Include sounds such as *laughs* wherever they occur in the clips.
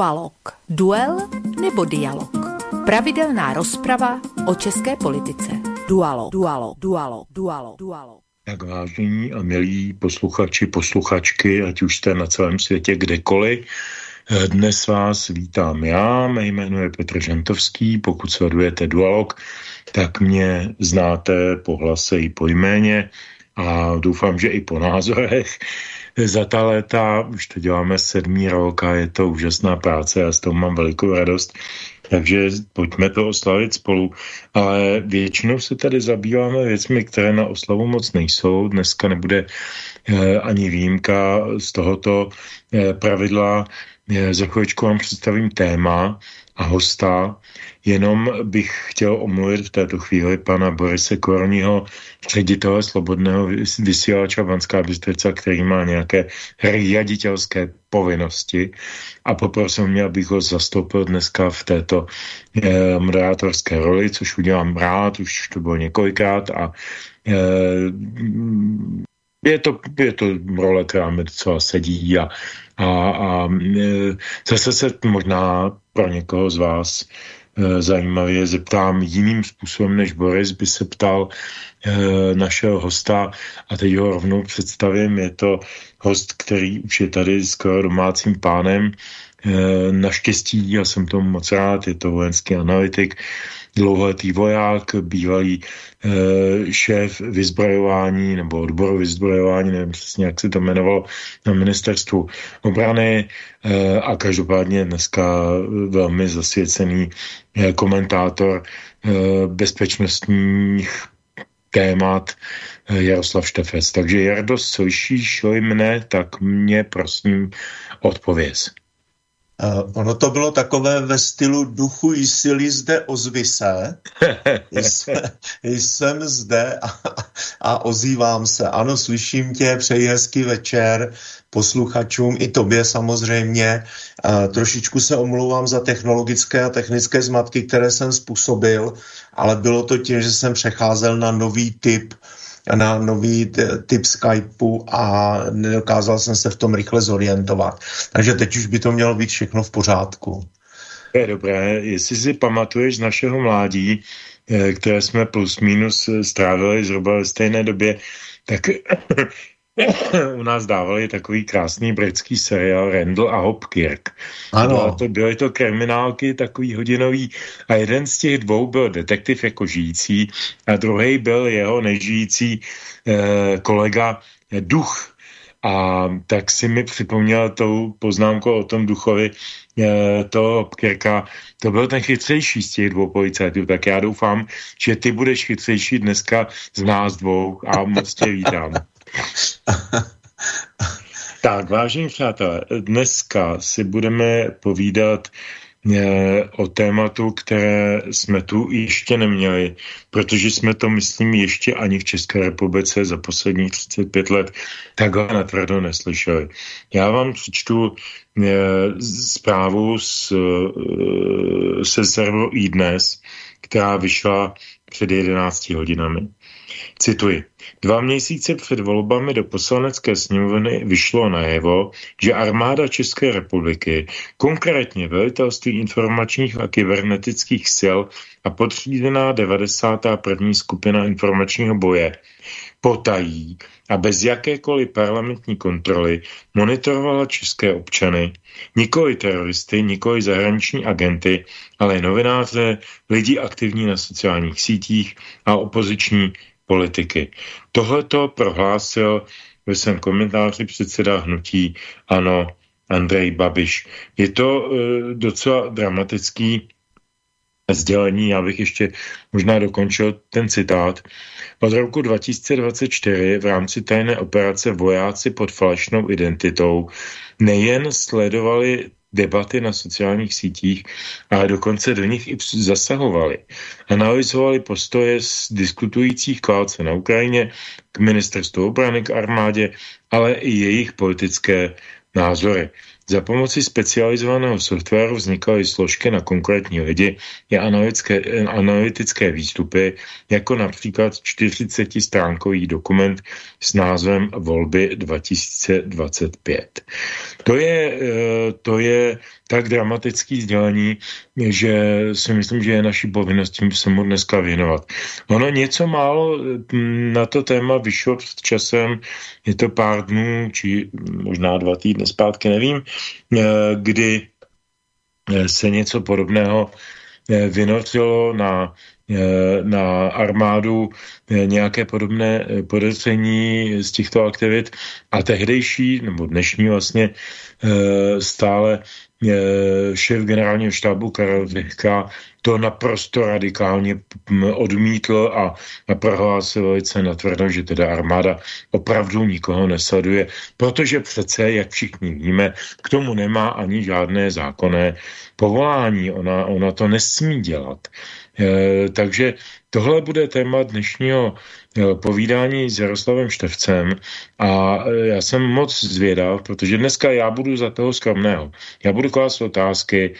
Dualog. Duel nebo dialog. Pravidelná rozprava o české politice. Dualog. Dualog. Dualog. Dualog. Dualog. Tak vážení a milí posluchači, posluchačky, ať už jste na celém světě kdekoliv, dnes vás vítám já, mé jméno je Petr Žantovský, pokud sledujete Dualog, tak mě znáte po hlase i po jméně a doufám, že i po názorech za ta léta, už to děláme sedmý rok a je to úžasná práce, já s toho mám velikou radost, takže pojďme to oslavit spolu, ale většinou se tady zabýváme věcmi, které na oslavu moc nejsou, dneska nebude eh, ani výjimka z tohoto eh, pravidla, eh, za chvíličku vám představím téma, a hosta. Jenom bych chtěl omluvit v této chvíli pana Borise Korního, ředitele Slobodného vysílača Vanská Bystrica, který má nějaké riaditelské povinnosti. A poprosil mě, abych ho zastoupil dneska v této eh, moderátorské roli, což udělám rád, už to bylo několikrát a eh, je to, je to role, která mi docela sedí a, a, a e, zase se možná pro někoho z vás e, zajímavě zeptám jiným způsobem, než Boris by se ptal e, našeho hosta a teď ho rovnou představím. Je to host, který už je tady skoro domácím pánem. E, naštěstí, já jsem tomu moc rád, je to vojenský analytik, dlouholetý voják, bývalý e, šéf vyzbrojování nebo odboru vyzbrojování, nevím přesně, jak se to jmenovalo, na ministerstvu obrany e, a každopádně dneska velmi zasvěcený e, komentátor bezpečnostních témat Jaroslav Štefec. Takže Jardo, slyšíš mne, tak mě prosím odpověz. Uh, ono to bylo takové ve stylu duchu i síly zde ozvy se. *laughs* jsem, jsem zde a, a ozývám se. Ano, slyším tě, přeji hezký večer posluchačům, i tobě samozřejmě. Uh, trošičku se omlouvám za technologické a technické zmatky, které jsem způsobil, ale bylo to tím, že jsem přecházel na nový typ uh, na nový typ Skypeu a nedokázal jsem se v tom rychle zorientovat. Takže teď už by to mělo být všechno v pořádku. Je dobré, jestli si pamatuješ z našeho mládí, eh, které jsme plus minus strávili zhruba ve stejné době, tak *laughs* u nás dávali takový krásný britský seriál Randall a Hopkirk. Ano. To, byly to kriminálky takový hodinový a jeden z těch dvou byl detektiv jako žijící a druhý byl jeho nežijící eh, kolega eh, duch. A tak si mi připomněl tou poznámkou o tom duchovi eh, toho Hopkirka. To byl ten chytřejší z těch dvou policajtů, tak já doufám, že ty budeš chytřejší dneska z nás dvou a moc tě vítám. *laughs* tak, vážení přátelé, dneska si budeme povídat eh, o tématu, které jsme tu ještě neměli, protože jsme to, myslím, ještě ani v České republice za posledních 35 let takhle natvrdo neslyšeli. Já vám přečtu eh, zprávu z, eh, se serveru iDnes, která vyšla před 11 hodinami. Cituji. Dva měsíce před volbami do poslanecké sněmovny vyšlo najevo, že armáda České republiky, konkrétně velitelství informačních a kybernetických sil a podřízená 91. skupina informačního boje, potají a bez jakékoliv parlamentní kontroly monitorovala české občany, nikoli teroristy, nikoli zahraniční agenty, ale novináře, lidi aktivní na sociálních sítích a opoziční politiky. Tohleto prohlásil ve svém komentáři předseda hnutí Ano Andrej Babiš. Je to e, docela dramatický sdělení, já bych ještě možná dokončil ten citát. Od roku 2024 v rámci tajné operace vojáci pod falešnou identitou nejen sledovali debaty na sociálních sítích, ale dokonce do nich i zasahovali. Analyzovali postoje z diskutujících k válce na Ukrajině, k ministerstvu obrany, k armádě, ale i jejich politické názory. Za pomoci specializovaného softwaru vznikaly složky na konkrétní lidi i analytické, analytické výstupy, jako například 40-stránkový dokument s názvem Volby 2025. To je, eh, to je tak dramatický sdělení, že si myslím, že je naší povinností se mu dneska věnovat. Ono něco málo hm, na to téma vyšlo před časem, je to pár dnů, či možná dva týdny zpátky, nevím, kdy eh, se něco podobného eh, vynořilo na na armádu nějaké podobné podezření z těchto aktivit. A tehdejší, nebo dnešní vlastně stále šéf generálního štábu Karel Vyhka to naprosto radikálně odmítl a, prohlásil velice natvrdo, že teda armáda opravdu nikoho nesleduje, protože přece, jak všichni víme, k tomu nemá ani žádné zákonné povolání. Ona, ona to nesmí dělat. E, takže tohle bude téma dnešního e, povídání s Jaroslavem Števcem a e, já jsem moc zvědav, protože dneska já budu za toho skromného. Já budu klást otázky,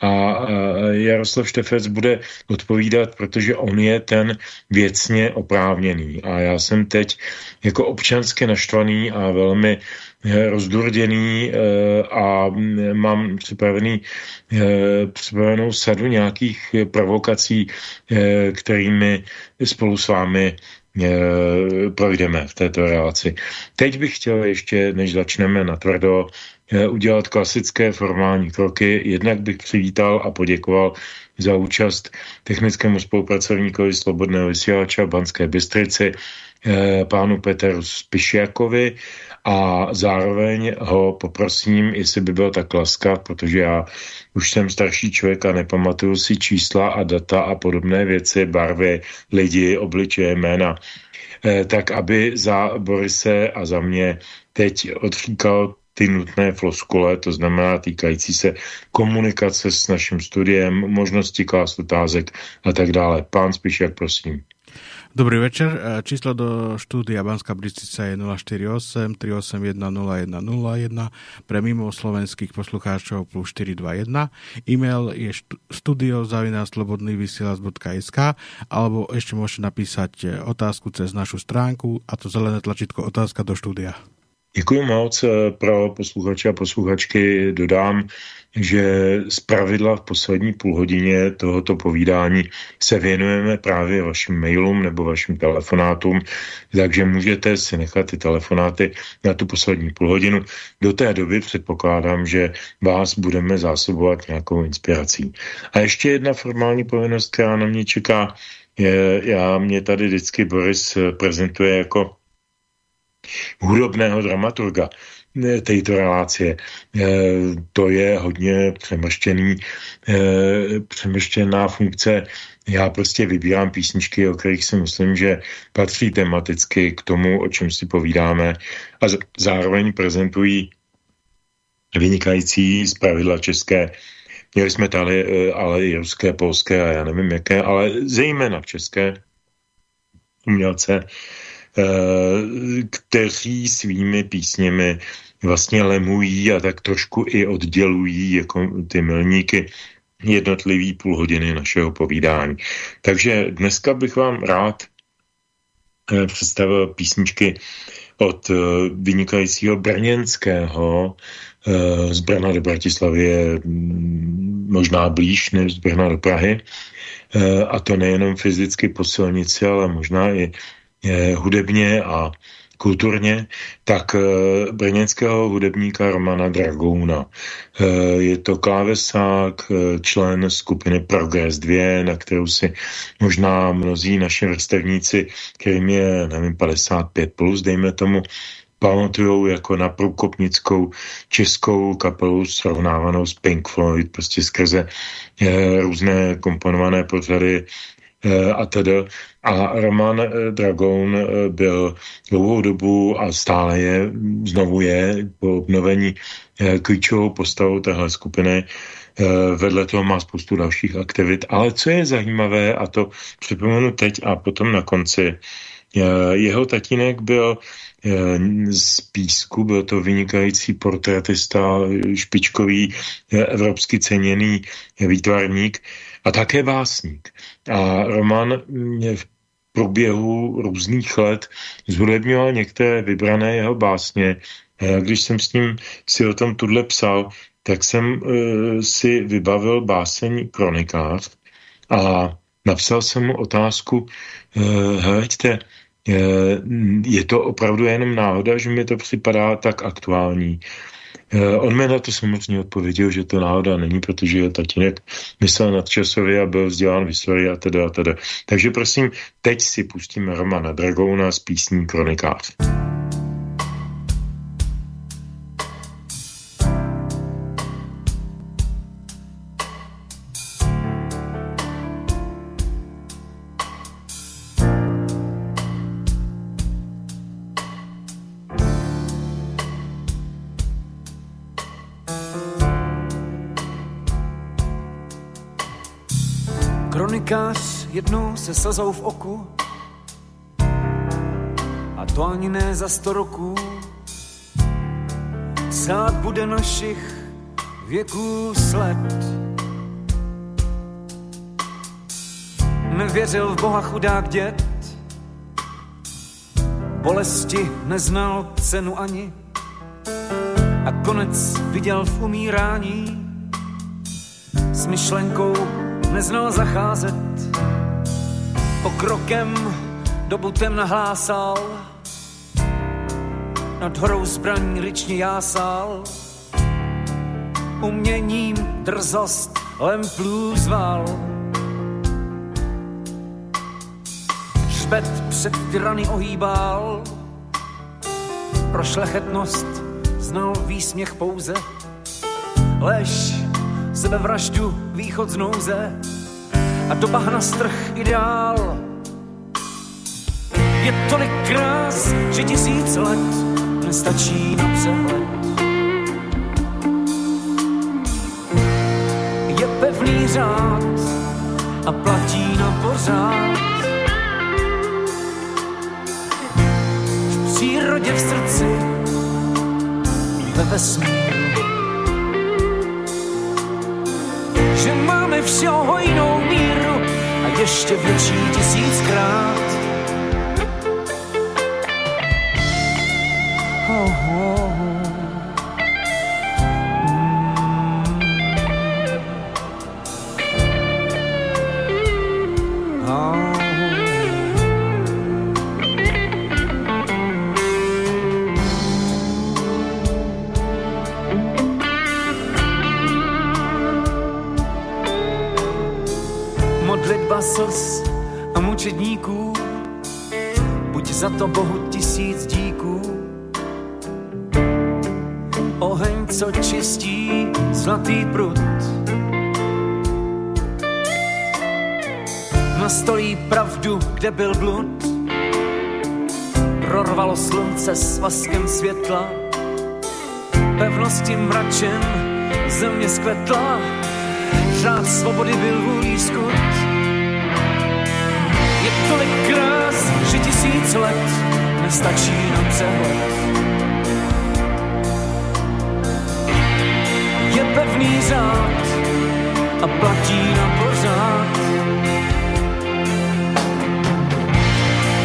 a Jaroslav Štefec bude odpovídat, protože on je ten věcně oprávněný. A já jsem teď jako občansky naštvaný a velmi eh, rozdurděný eh, a mám připravený, eh, připravenou sadu nějakých provokací, kterými spolu s vámi projdeme v této relaci. Teď bych chtěl ještě, než začneme natvrdo, Eh, udělat klasické formální kroky. Jednak bych přivítal a poděkoval za účast technickému spolupracovníkovi Slobodného vysílača v Banské Bystrici, eh, pánu Peteru Spišiakovi a zároveň ho poprosím, jestli by byl tak laskav, protože já už jsem starší člověk a nepamatuju si čísla a data a podobné věci, barvy, lidi, obličeje, jména, eh, tak aby za Borise a za mě teď odříkal ty nutné floskule, to znamená týkající se komunikace s naším studiem, možnosti klást otázek a tak dále. Pán Spišiak, prosím. Dobrý večer. E, číslo do štúdia Banská Bystrica je 048 381 0101 pre mimo slovenských poslucháčov plus 421. E-mail je studiozavináslobodnývysielac.sk alebo ešte môžete napísať e, otázku cez našu stránku a to zelené tlačítko otázka do štúdia. Děkuji moc. Eh, pro posluchače a posluchačky dodám, že z pravidla v poslední půlhodině tohoto povídání se věnujeme právě vašim mailům nebo vašim telefonátům, takže můžete si nechat ty telefonáty na tu poslední půlhodinu. Do té doby předpokládám, že vás budeme zásobovat nějakou inspirací. A ještě jedna formální povinnost, která na mě čeká, je, já mě tady vždycky Boris prezentuje jako hudobného dramaturga této relácie. To je hodně přemrštěný, přemrštěná funkce. Já prostě vybírám písničky, o kterých si myslím, že patří tematicky k tomu, o čem si povídáme a zároveň prezentují vynikající z pravidla české Měli jsme tady ale i ruské, polské a já nevím jaké, ale zejména české umělce, Eh, kteří svými písněmi vlastně lemují a tak trošku i oddělují jako ty milníky jednotlivý půl hodiny našeho povídání. Takže dneska bych vám rád eh, představil písničky od eh, vynikajícího brněnského z Brna do Bratislavy je mm, možná blíž než z Brna do Prahy. A to nejenom fyzicky po silnici, ale možná i hudebně a kulturně, tak e, brněnského hudebníka Romana Dragouna. E, je to klávesák, člen skupiny Progress 2, na kterou si možná mnozí naši vrstevníci, kterým je, nevím, 55 plus, dejme tomu, pamatujou jako na průkopnickou českou kapelu srovnávanou s Pink Floyd, prostě skrze e, různé komponované pořady Eh, a tedy. A Roman eh, Dragon eh, byl dlouhou dobu a stále je, znovu je po obnovení klíčovou postavou téhle skupiny. Vedle toho má spoustu dalších aktivit. Ale co je zajímavé, a to připomenu teď a potom na konci, Jeho tatínek byl z Písku, byl to vynikající portrétista, špičkový, evropsky ceněný výtvarník a také básník. A Roman v průběhu různých let zhudebňoval některé vybrané jeho básně. Když jsem s ním si o tom tudle psal, tak jsem uh, si vybavil báseň Kronikář a napsal jsem mu otázku, uh, hleďte, uh, je to opravdu jenom náhoda, že mi to připadá tak aktuální. On mi na to samozřejmě odpověděl, že to náhoda není, protože je tatínek myslel nadčasově a byl vzdělán v historii a teda a teda. Takže prosím, teď si pustíme Romana Dragouna z písní. Kronikář se slzou v oku a to ani ne za sto roků. Psát bude našich věků sled. Nevěřil v Boha chudák dět, bolesti neznal cenu ani a konec viděl v umírání s myšlenkou neznal zacházet. Pokrokem dobu tem nahlásal, nad horou zbraní ryčně jásal. Uměním drzost lemplů zval. Špet před tyrany ohýbal, pro šlechetnost znal výsměch pouze. Lež sebevraždu, východ z nouze a do bahna strh ideál. Je tolik krás, že tisíc let nestačí na přehled. Je pevný řád a platí na pořád. V přírodě v srdci, ve vesmíru že máme všeho jinou ještě větší tisíckrát. Oh, oh. Zlatý prut, nastolí pravdu, kde byl blud. Prorvalo slunce s vaskem světla, pevnosti mračem země skvetla, řád svobody byl vůlí skut tolik krás, že tisíc let nestačí na přehled. Řád a platí na pořád.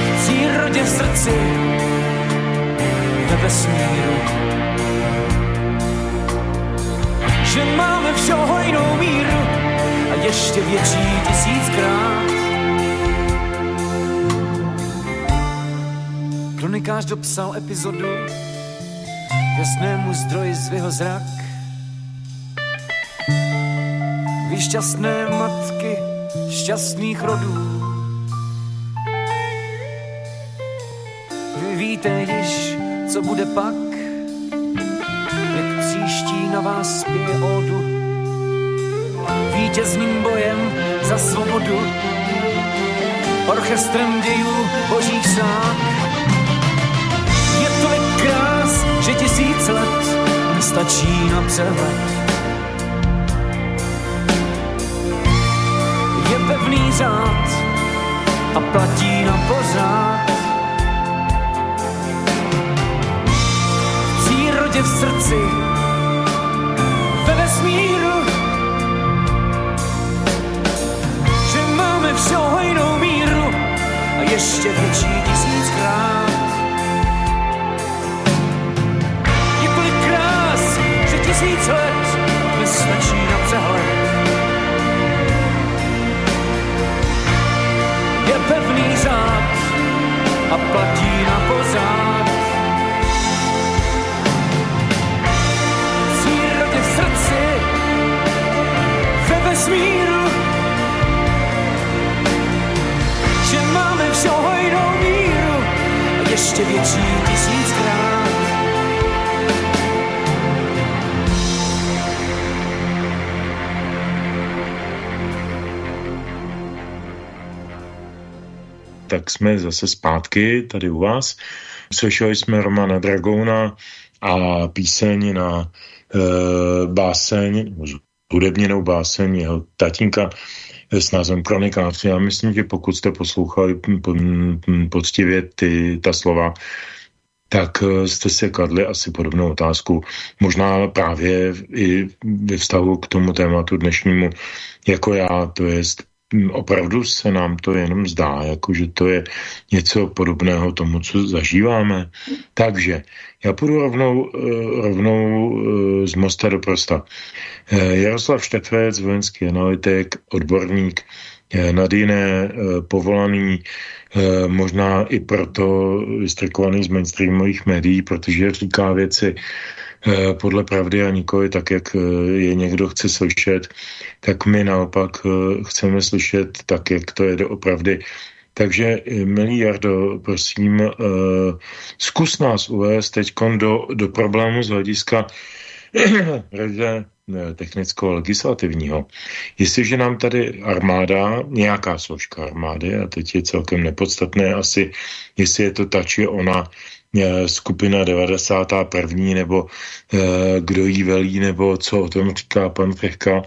V přírodě v srdci, ve vesmíru. Že máme všeho jinou míru a ještě větší tisíckrát. Kronikář dopsal epizodu jasnému zdroji zvyho zrak. Šťastné matky šťastných rodů. Vy víte již, co bude pak, jak příští na vás zpěje ódu. Vítězným bojem za svobodu, orchestrem dějů božích sák krás, že tisíc let nestačí na přehled. zvířat a platí na pořád. V přírodě v srdci, ve vesmíru, že máme všeho jinou míru a ještě větší tisíckrát. Krás, že tisíc let jsme zase zpátky tady u vás. Slyšeli jsme Romana Dragouna a píseň na e, báseň, hudebněnou báseň jeho tatínka s názvem Kronikáři. Já myslím, že pokud jste poslouchali poctivě ty, ta slova, tak e, jste si kladli asi podobnou otázku. Možná právě i ve vztahu k tomu tématu dnešnímu, jako já, to je opravdu se nám to jenom zdá, jako že to je něco podobného tomu, co zažíváme. Takže já půjdu rovnou, eh, rovnou eh, z Mosta do Prosta. Eh, Jaroslav Štefec, vojenský analytik, odborník, nad jiné povolaný, možná i proto vystrikovaný z mainstreamových médií, protože říká věci, podle pravdy a nikoli tak, jak eh, je někdo chce slyšet, tak my naopak eh, chceme slyšet tak, jak to je doopravdy. Takže, milý Jardo, prosím, zkus nás uvést teď do, do problému z hlediska *clears throat* technicko-legislativního. Jestliže nám tady armáda, nějaká složka armády, a teď je celkem nepodstatné asi, jestli je to ta či ona Eh, skupina 91. nebo eh, kdo jí velí, nebo co o tom říká pan Pechka,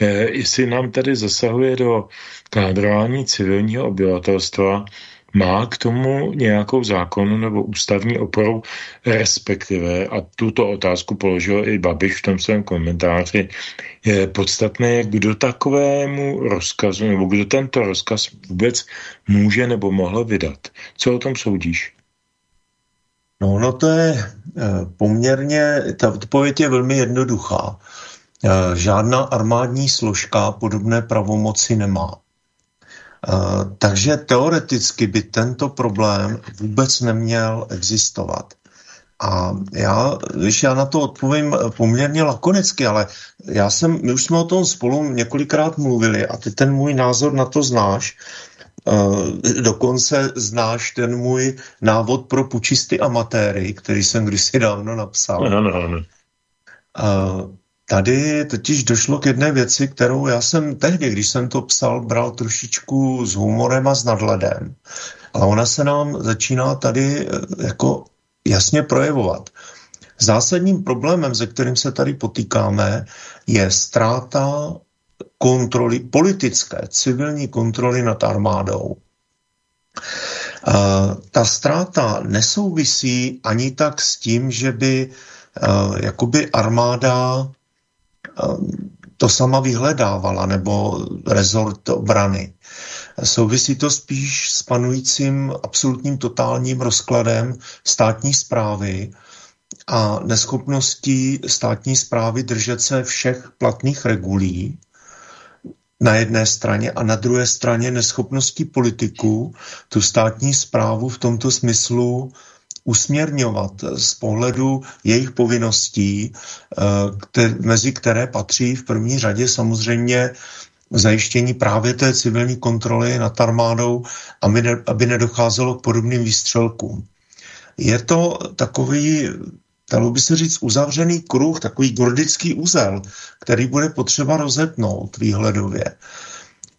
eh, jestli nám tady zasahuje do kádrování civilního obyvatelstva, má k tomu nějakou zákonu nebo ústavní oporu, respektive, a tuto otázku položil i Babiš v tom svém komentáři, je podstatné, kdo takovému rozkazu, nebo kdo tento rozkaz vůbec může nebo mohl vydat. Co o tom soudíš? No, no to je eh, poměrně, ta odpověď je velmi jednoduchá. Eh, žádná armádní složka podobné pravomoci nemá. Eh, takže teoreticky by tento problém vůbec neměl existovat. A já, když já na to odpovím poměrně lakonicky, ale já jsem, my už jsme o tom spolu několikrát mluvili a ty ten můj názor na to znáš, Uh, dokonce znáš ten můj návod pro pučisty amatéry, který jsem kdysi dávno napsal. No, no, no. Tady totiž došlo k jedné věci, kterou já jsem tehdy, když jsem to psal, bral trošičku s humorem a s nadhledem. A ona se nám začíná tady eh, jako jasně projevovat. Zásadním problémem, se kterým se tady potýkáme, je ztráta kontroly, politické, civilní kontroly nad armádou. Ta ztráta nesouvisí ani tak s tím, že by jakoby armáda to sama vyhledávala, nebo rezort obrany. Souvisí to spíš s panujícím absolutním totálním rozkladem státní zprávy a neschopností státní zprávy držet se všech platných regulí na jedné straně a na druhé straně neschopností politiků tu státní zprávu v tomto smyslu usměrňovat z pohledu jejich povinností, eh, mezi které patří v první řadě samozřejmě zajištění právě té civilní kontroly nad armádou, aby, aby nedocházelo k podobným výstřelkům. Je to takový dalo by se říct, uzavřený kruh, takový gordický úzel, který bude potřeba rozepnout výhledově.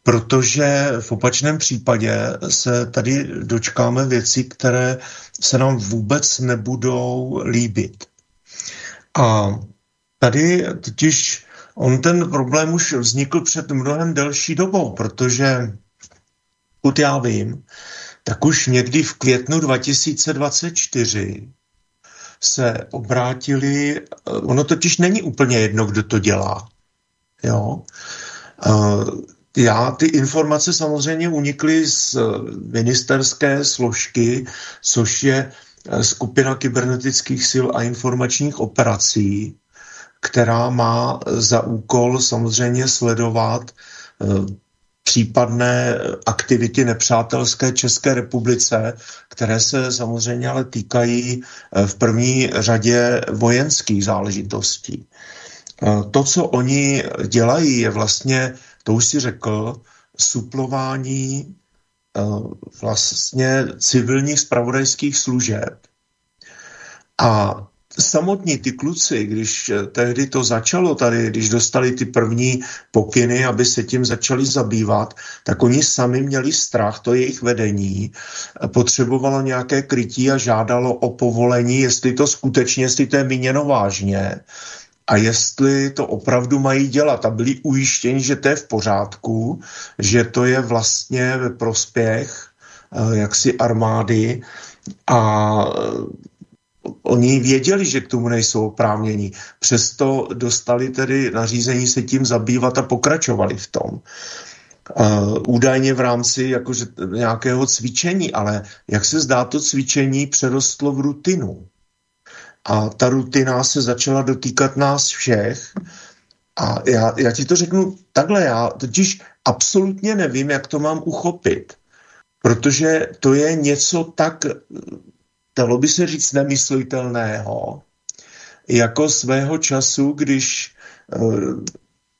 Protože v opačném případě se tady dočkáme věci, které se nám vůbec nebudou líbit. A tady totiž on ten problém už vznikl před mnohem delší dobou, protože pokud já vím, tak už někdy v květnu 2024 se obrátili, eh, ono totiž není úplně jedno, kdo to dělá. Jo? Já ty informace samozřejmě unikly z ministerské složky, což je skupina kybernetických sil a informačních operací, která má za úkol samozřejmě sledovat případné aktivity nepřátelské České republice, které se samozřejmě ale týkají eh, v první řadě vojenských záležitostí. Eh, to, co oni dělají, je vlastně, to už si řekl, suplování eh, vlastně civilních spravodajských služeb. A samotní ty kluci, když eh, tehdy to začalo tady, když dostali ty první pokyny, aby se tím začali zabývat, tak oni sami měli strach, to jejich vedení, potřebovalo nějaké krytí a žádalo o povolení, jestli to skutečně, jestli to je míněno vážně a jestli to opravdu mají dělat. A byli ujištěni, že to je v pořádku, že to je vlastně ve prospěch eh, jaksi armády a Oni věděli, že k tomu nejsou oprávnění. Přesto dostali tedy nařízení se tím zabývat a pokračovali v tom. Uh, údajně v rámci jakože, nějakého cvičení, ale jak se zdá, to cvičení přerostlo v rutinu. A ta rutina se začala dotýkat nás všech. A já, já ti to řeknu takhle, já totiž absolutně nevím, jak to mám uchopit. Protože to je něco tak dalo by se říct nemyslitelného, jako svého času, když eh,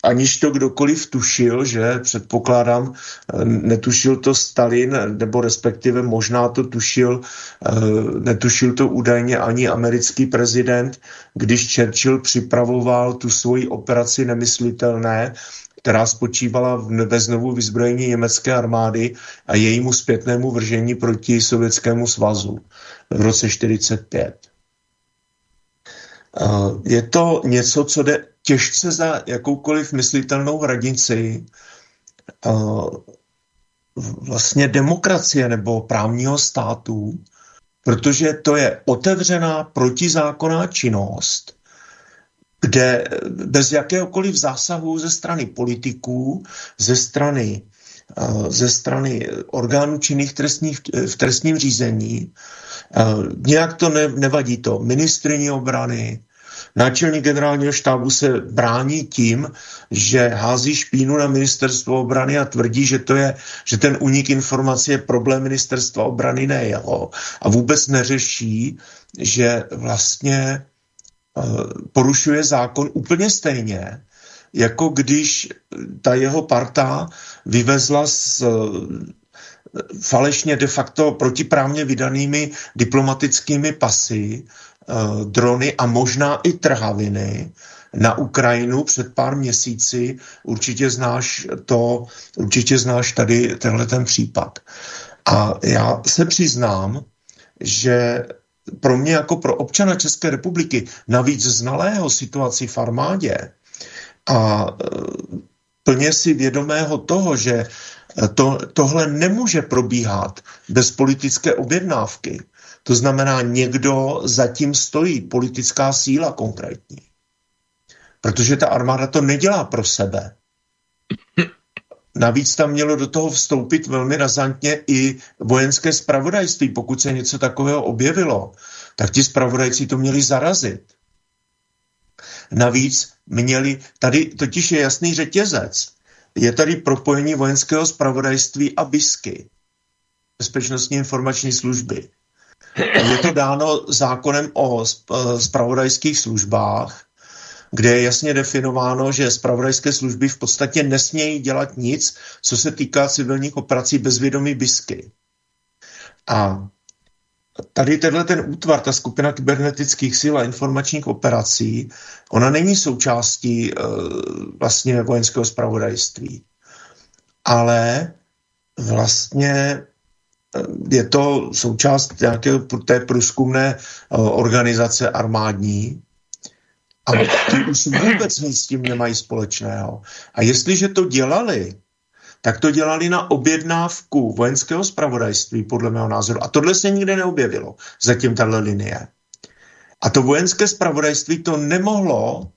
aniž to kdokoliv tušil, že předpokládám, eh, netušil to Stalin, nebo respektive možná to tušil, eh, netušil to údajně ani americký prezident, když Churchill připravoval tu svoji operaci nemyslitelné, která spočívala ve znovu vyzbrojení německé armády a jejímu zpětnému vržení proti Sovětskému svazu v roce 45. Je to něco, co jde těžce za jakoukoliv myslitelnou hranici vlastně demokracie nebo právního státu, protože to je otevřená protizákonná činnost, kde bez jakéhokoliv zásahu ze strany politiků, ze strany, ze strany orgánů činných trestních, v trestním řízení, nějak to ne, nevadí to. Ministrině obrany, náčelník generálního štábu se brání tím, že hází špínu na ministerstvo obrany a tvrdí, že, to je, že ten unik informací je problém ministerstva obrany, ne jeho. A vůbec neřeší, že vlastně eh, porušuje zákon úplně stejně, jako když ta jeho parta vyvezla z falešně de facto protiprávně vydanými diplomatickými pasy, eh, drony a možná i trhaviny na Ukrajinu před pár měsíci. Určitě znáš to, určitě znáš tady tenhle ten případ. A já se přiznám, že pro mě jako pro občana České republiky, navíc znalého situaci v armádě a eh, plně si vědomého toho, že to, tohle nemůže probíhat bez politické objednávky. To znamená, někdo zatím stojí, politická síla konkrétní. Protože ta armáda to nedělá pro sebe. Navíc tam mělo do toho vstoupit velmi razantně i vojenské spravodajství. Pokud se něco takového objevilo, tak ti spravodajci to měli zarazit. Navíc měli, tady totiž je jasný řetězec je tady propojení vojenského spravodajství a BISky, bezpečnostní informační služby. Je to dáno zákonem o spravodajských službách, kde je jasně definováno, že spravodajské služby v podstatě nesmějí dělat nic, co se týká civilních operací bezvědomí BISky. A tady tenhle ten útvar, ta skupina kybernetických sil a informačních operací, ona není součástí e, vlastně vojenského spravodajství. Ale vlastně eh, je to součást nějaké té průzkumné eh, organizace armádní, a ty už vůbec nic s tím nemají společného. A jestliže to dělali, tak to dělali na objednávku vojenského spravodajství, podle mého názoru. A tohle se nikde neobjevilo, zatím tahle linie. A to vojenské spravodajství to nemohlo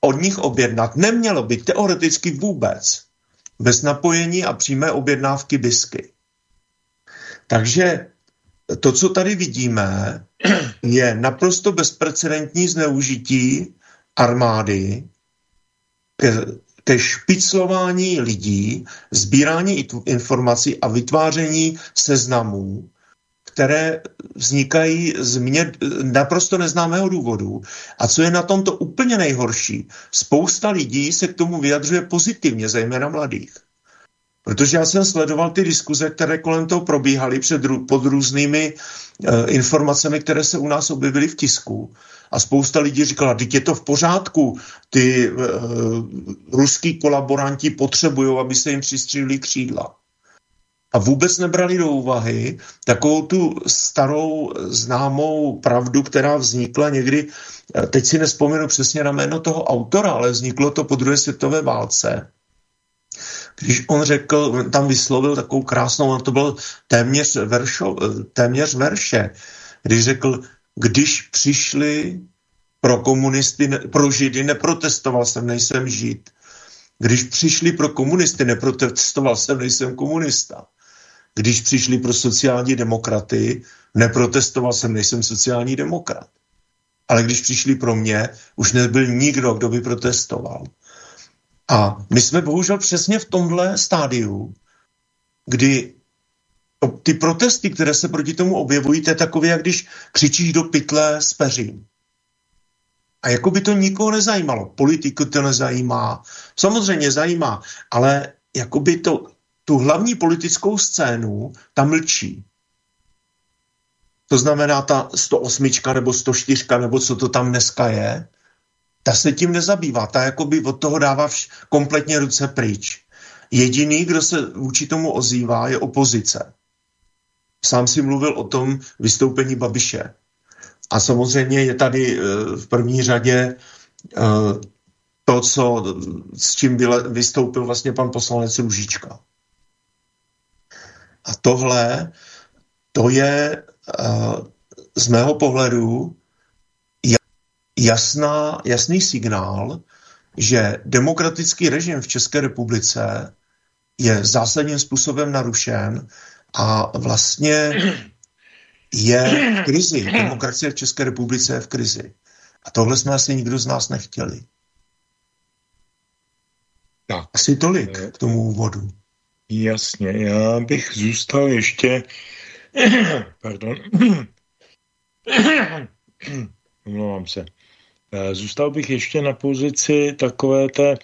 od nich objednat, nemělo by teoreticky vůbec, bez napojení a přímé objednávky bisky. Takže to, co tady vidíme, *clears throat* je naprosto bezprecedentní zneužití armády ke, ke špiclování lidí, sbírání informací a vytváření seznamů, které vznikají z mě naprosto neznámého důvodu. A co je na tomto úplně nejhorší, spousta lidí se k tomu vyjadřuje pozitivně, zejména mladých. Protože já jsem sledoval ty diskuze, které kolem toho probíhaly před, pod různými uh, informacemi, které se u nás objevily v tisku. A spousta lidí říkala, teď je to v pořádku, ty uh, ruský kolaboranti potřebují, aby se jim přistřílili křídla. A vůbec nebrali do úvahy takovou tu starou známou pravdu, která vznikla někdy, eh, teď si nespomenu přesně na jméno toho autora, ale vzniklo to po druhé světové válce, když on řekl, tam vyslovil takovou krásnou, to bylo téměř, veršo, téměř verše, když řekl, když přišli pro komunisty, pro židy, neprotestoval jsem, nejsem žid. Když přišli pro komunisty, neprotestoval jsem, nejsem komunista. Když přišli pro sociální demokraty, neprotestoval jsem, nejsem sociální demokrat. Ale když přišli pro mě, už nebyl nikdo, kdo by protestoval. A my jsme bohužel přesně v tomhle stádiu, kdy ty protesty, které se proti tomu objevují, to je takové, jak když křičíš do pytle s peřím. A jako by to nikoho nezajímalo. Politiku to nezajímá. Samozřejmě zajímá, ale jako by to, tu hlavní politickou scénu tam mlčí. To znamená ta 108 nebo 104 nebo co to tam dneska je, ta se tím nezabývá, ta jakoby od toho dává vš- kompletně ruce pryč. Jediný, kdo se vůči tomu ozývá, je opozice. Sám si mluvil o tom vystoupení Babiše. A samozřejmě je tady eh, v první řadě eh, to, co, s čím vystoupil vlastně pan poslanec Ružička. A tohle, to je eh, z mého pohledu jasná, jasný signál, že demokratický režim v České republice je zásadním způsobem narušen a vlastně je v krizi. Demokracie v České republice je v krizi. A tohle jsme asi nikdo z nás nechtěli. Tak. Asi tolik k tomu úvodu. Jasně, já bych zůstal ještě pardon omlouvám se Eh, zůstal bych ještě na pozici takové té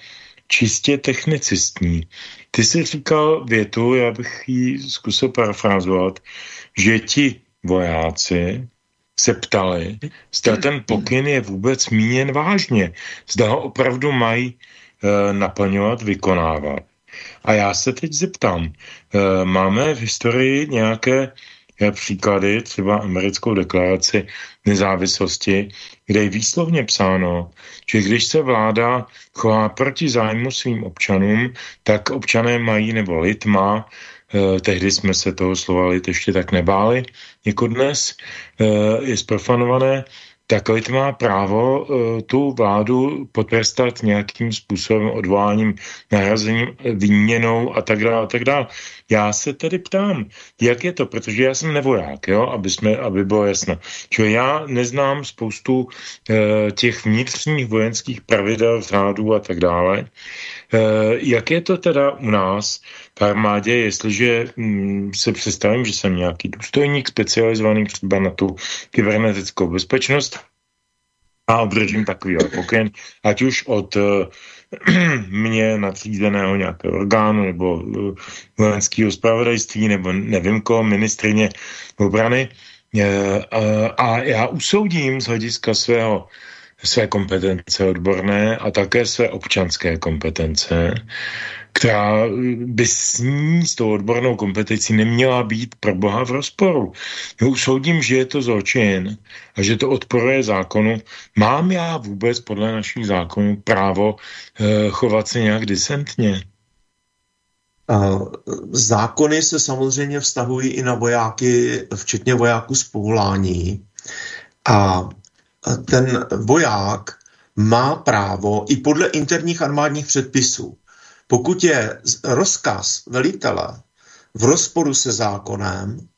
čistě technicistní. Ty jsi říkal větu, já bych ji zkusil parafrázovat, že ti vojáci se ptali, zda ten pokyn je vůbec míněn vážně, zda ho opravdu mají e, naplňovat, vykonávat. A já se teď zeptám, e, máme v historii nějaké příklady, třeba americkou deklaraci nezávislosti, kde je výslovně psáno, že když se vláda chová proti zájmu svým občanům, tak občané mají, nebo lid má, eh, tehdy jsme se toho slova lid ještě tak nebáli, jako dnes, eh, je sprofanované, tak lid má právo uh, tu vládu potrestat nějakým způsobem, odvoláním, nahrazením, výměnou a tak dále a tak dále. Já se tedy ptám, jak je to, protože já jsem nevoják, jo, aby, jsme, aby bylo jasno. Čili já neznám spoustu uh, těch vnitřních vojenských pravidel, řádů a tak dále. Uh, jak je to teda u nás v armádě, jestliže hm, se představím, že jsem nějaký důstojník specializovaný třeba na tu kybernetickou bezpečnost a obdržím takový pokyn, ať už od uh, *clears throat* mě nadřízeného nějakého orgánu nebo uh, vojenského spravodajství nebo nevím koho, ministrině obrany. Uh, a já usoudím z hlediska svého své kompetence odborné a také své občanské kompetence, která by s ní, s tou odbornou kompetencí neměla být pro Boha v rozporu. Já usoudím, že je to zločin a že to odporuje zákonu. Mám já vůbec podle našich zákonů právo e, chovat se nějak disentně? Zákony se samozřejmě vztahují i na vojáky, včetně vojáků z povolání. A ten voják má právo i podle interních armádních předpisů, pokud je rozkaz velitele v rozporu se zákonem,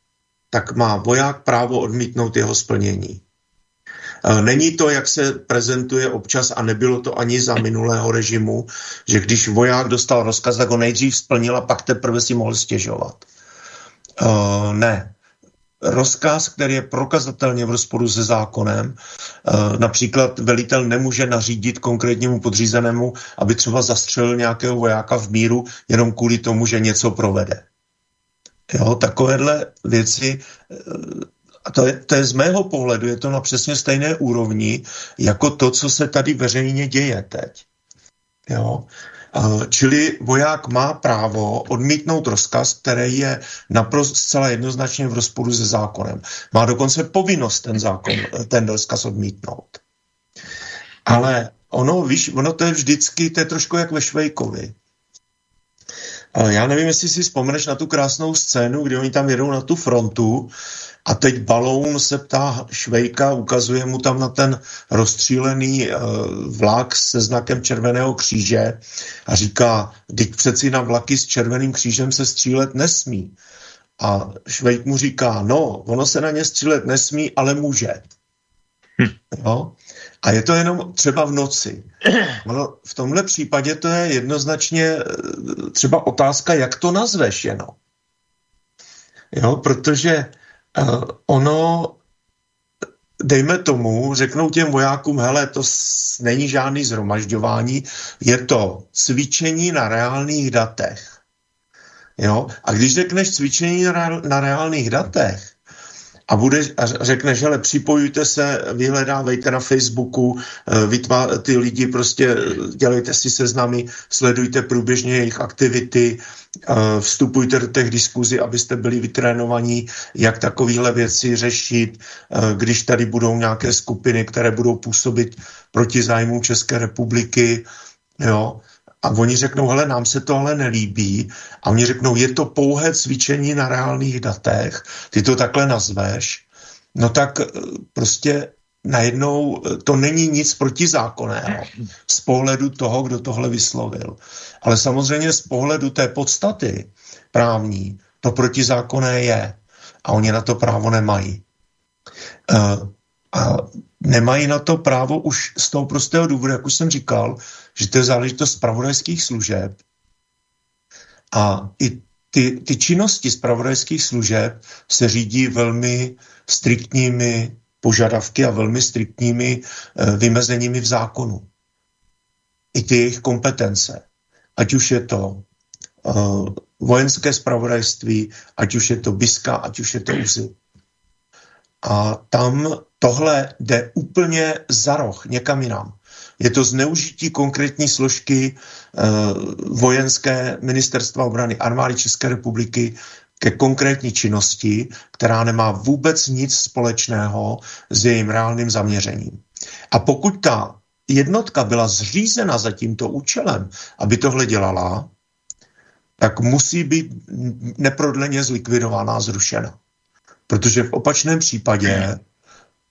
tak má voják právo odmítnout jeho splnění. E, není to, jak se prezentuje občas, a nebylo to ani za minulého režimu, že když voják dostal rozkaz, tak ho nejdřív splnil a pak teprve si mohl stěžovat. Uh, ne rozkaz, který je prokazatelně v rozporu se zákonem. E, například velitel nemůže nařídit konkrétnímu podřízenému, aby třeba zastřelil nějakého vojáka v míru jenom kvůli tomu, že něco provede. Jo, takovéhle věci, e, a to je, to je z mého pohledu, je to na přesně stejné úrovni, jako to, co se tady veřejně děje teď. Jo. Čili voják má právo odmítnout rozkaz, který je naprosto zcela jednoznačně v rozporu se zákonem. Má dokonce povinnost ten zákon, ten rozkaz odmítnout. Ale ono, víš, ono to je vždycky, to je trošku jak ve Švejkovi. Já nevím, jestli si vzpomeneš na tu krásnou scénu, kdy oni tam jedou na tu frontu a teď Baloun se ptá Švejka, ukazuje mu tam na ten rozstřílený uh, vlak se znakem Červeného kříže a říká, teď přeci na vlaky s Červeným křížem se střílet nesmí. A Švejk mu říká, no, ono se na ně střílet nesmí, ale může. Hm. Jo? A je to jenom třeba v noci. Ono, v tomhle případě to je jednoznačně eh, třeba otázka, jak to nazveš jenom. Jo, protože uh, ono, dejme tomu, řeknou těm vojákům, hele, to není žádný zhromažďování, je to cvičení na reálných datech. Jo? A když řekneš cvičení na, na reálných datech, a, bude, a řekneš, hele, připojujte se, vyhledávejte na Facebooku, eh, vytvá, ty lidi prostě, dělejte si seznamy, sledujte průběžně jejich aktivity, eh, vstupujte do těch diskuzí, abyste byli vytrénovaní, jak takovéhle věci řešit, eh, když tady budou nějaké skupiny, které budou působit proti zájmu České republiky, jo, a oni řeknou, hele, nám se to ale nelíbí. A oni řeknou, je to pouhé cvičení na reálných datech, ty to takhle nazveš, no tak eh, prostě najednou eh, to není nic protizákonného z pohledu toho, kdo tohle vyslovil. Ale samozřejmě z pohledu té podstaty právní to protizákonné je a oni na to právo nemají. Uh, a nemají na to právo už z toho prostého důvodu, jak už jsem říkal, že to je záležitost spravodajských služeb a i ty, ty činnosti spravodajských služeb se řídí velmi striktními požadavky a velmi striktními e, vymezeními v zákonu. I ty jejich kompetence. Ať už je to e, vojenské spravodajství, ať už je to BISKA, ať už je to UZI. A tam tohle jde úplně za roh, někam jinam. Je to zneužití konkrétní složky e, vojenské ministerstva obrany armády České republiky ke konkrétní činnosti, která nemá vůbec nic společného s jejím reálným zaměřením. A pokud ta jednotka byla zřízena za tímto účelem, aby tohle dělala, tak musí být neprodleně zlikvidována a zrušena. Protože v opačném případě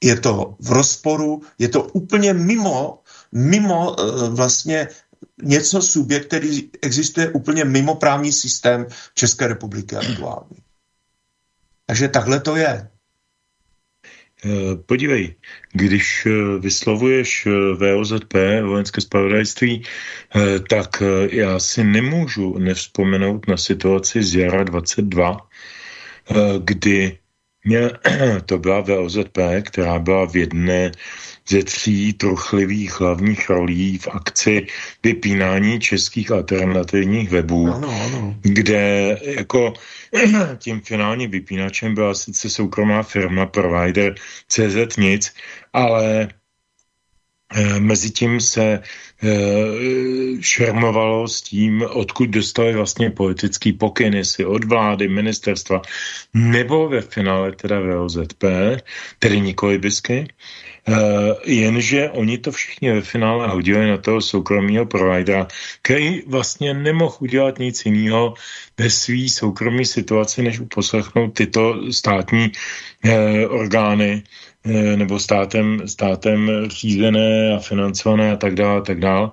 je to v rozporu, je to úplně mimo mimo eh, vlastně něco subjekt, který existuje úplně mimo právní systém České republiky aktuální. *clears throat* Takže takhle to je. Eh, podívej, když eh, vyslovuješ VOZP, vojenské spravodajství, tak já si nemůžu nevzpomenout na situaci z jara 22, kdy mě, *clears throat* to byla VOZP, která byla v jedné ze tří truchlivých hlavních rolí v akci vypínání českých alternativních webů, ano, ano. kde jako *clears throat* tím finálním vypínačem byla sice soukromá firma, provider CZ nic, ale eh, Mezitím se e, šermovalo s tím, odkud dostali vlastně politický pokyn, jestli od vlády, ministerstva, nebo ve finále teda VOZP, tedy nikoli bisky, jenže oni to všichni ve finále hodili na toho soukromého providera, který vlastně nemohl udělat nic jiného ve své soukromé situaci, než uposlechnout tyto státní eh, orgány eh, nebo státem, státem řízené a financované a tak dále, a tak dále.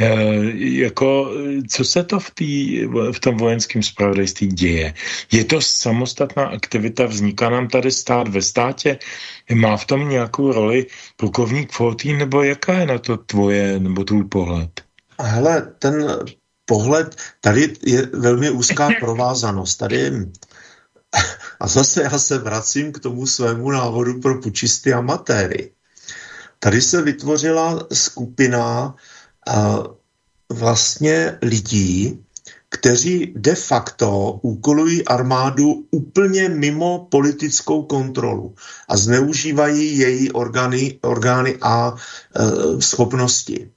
Eh, jako, co se to v, tý, v tom vojenském spravodajství děje? Je to samostatná aktivita, vzniká nám tady stát ve státě? Má v tom nějakou roli plukovník Foltín, nebo jaká je na to tvoje, nebo tvůj pohled? Hele, ten pohled, tady je velmi úzká *laughs* provázanost. Tady a zase já se vracím k tomu svému návodu pro pučisty amatéry. Tady se vytvořila skupina vlastně lidí, kteří de facto úkolují armádu úplně mimo politickou kontrolu a zneužívají její orgány, orgány a e, schopnosti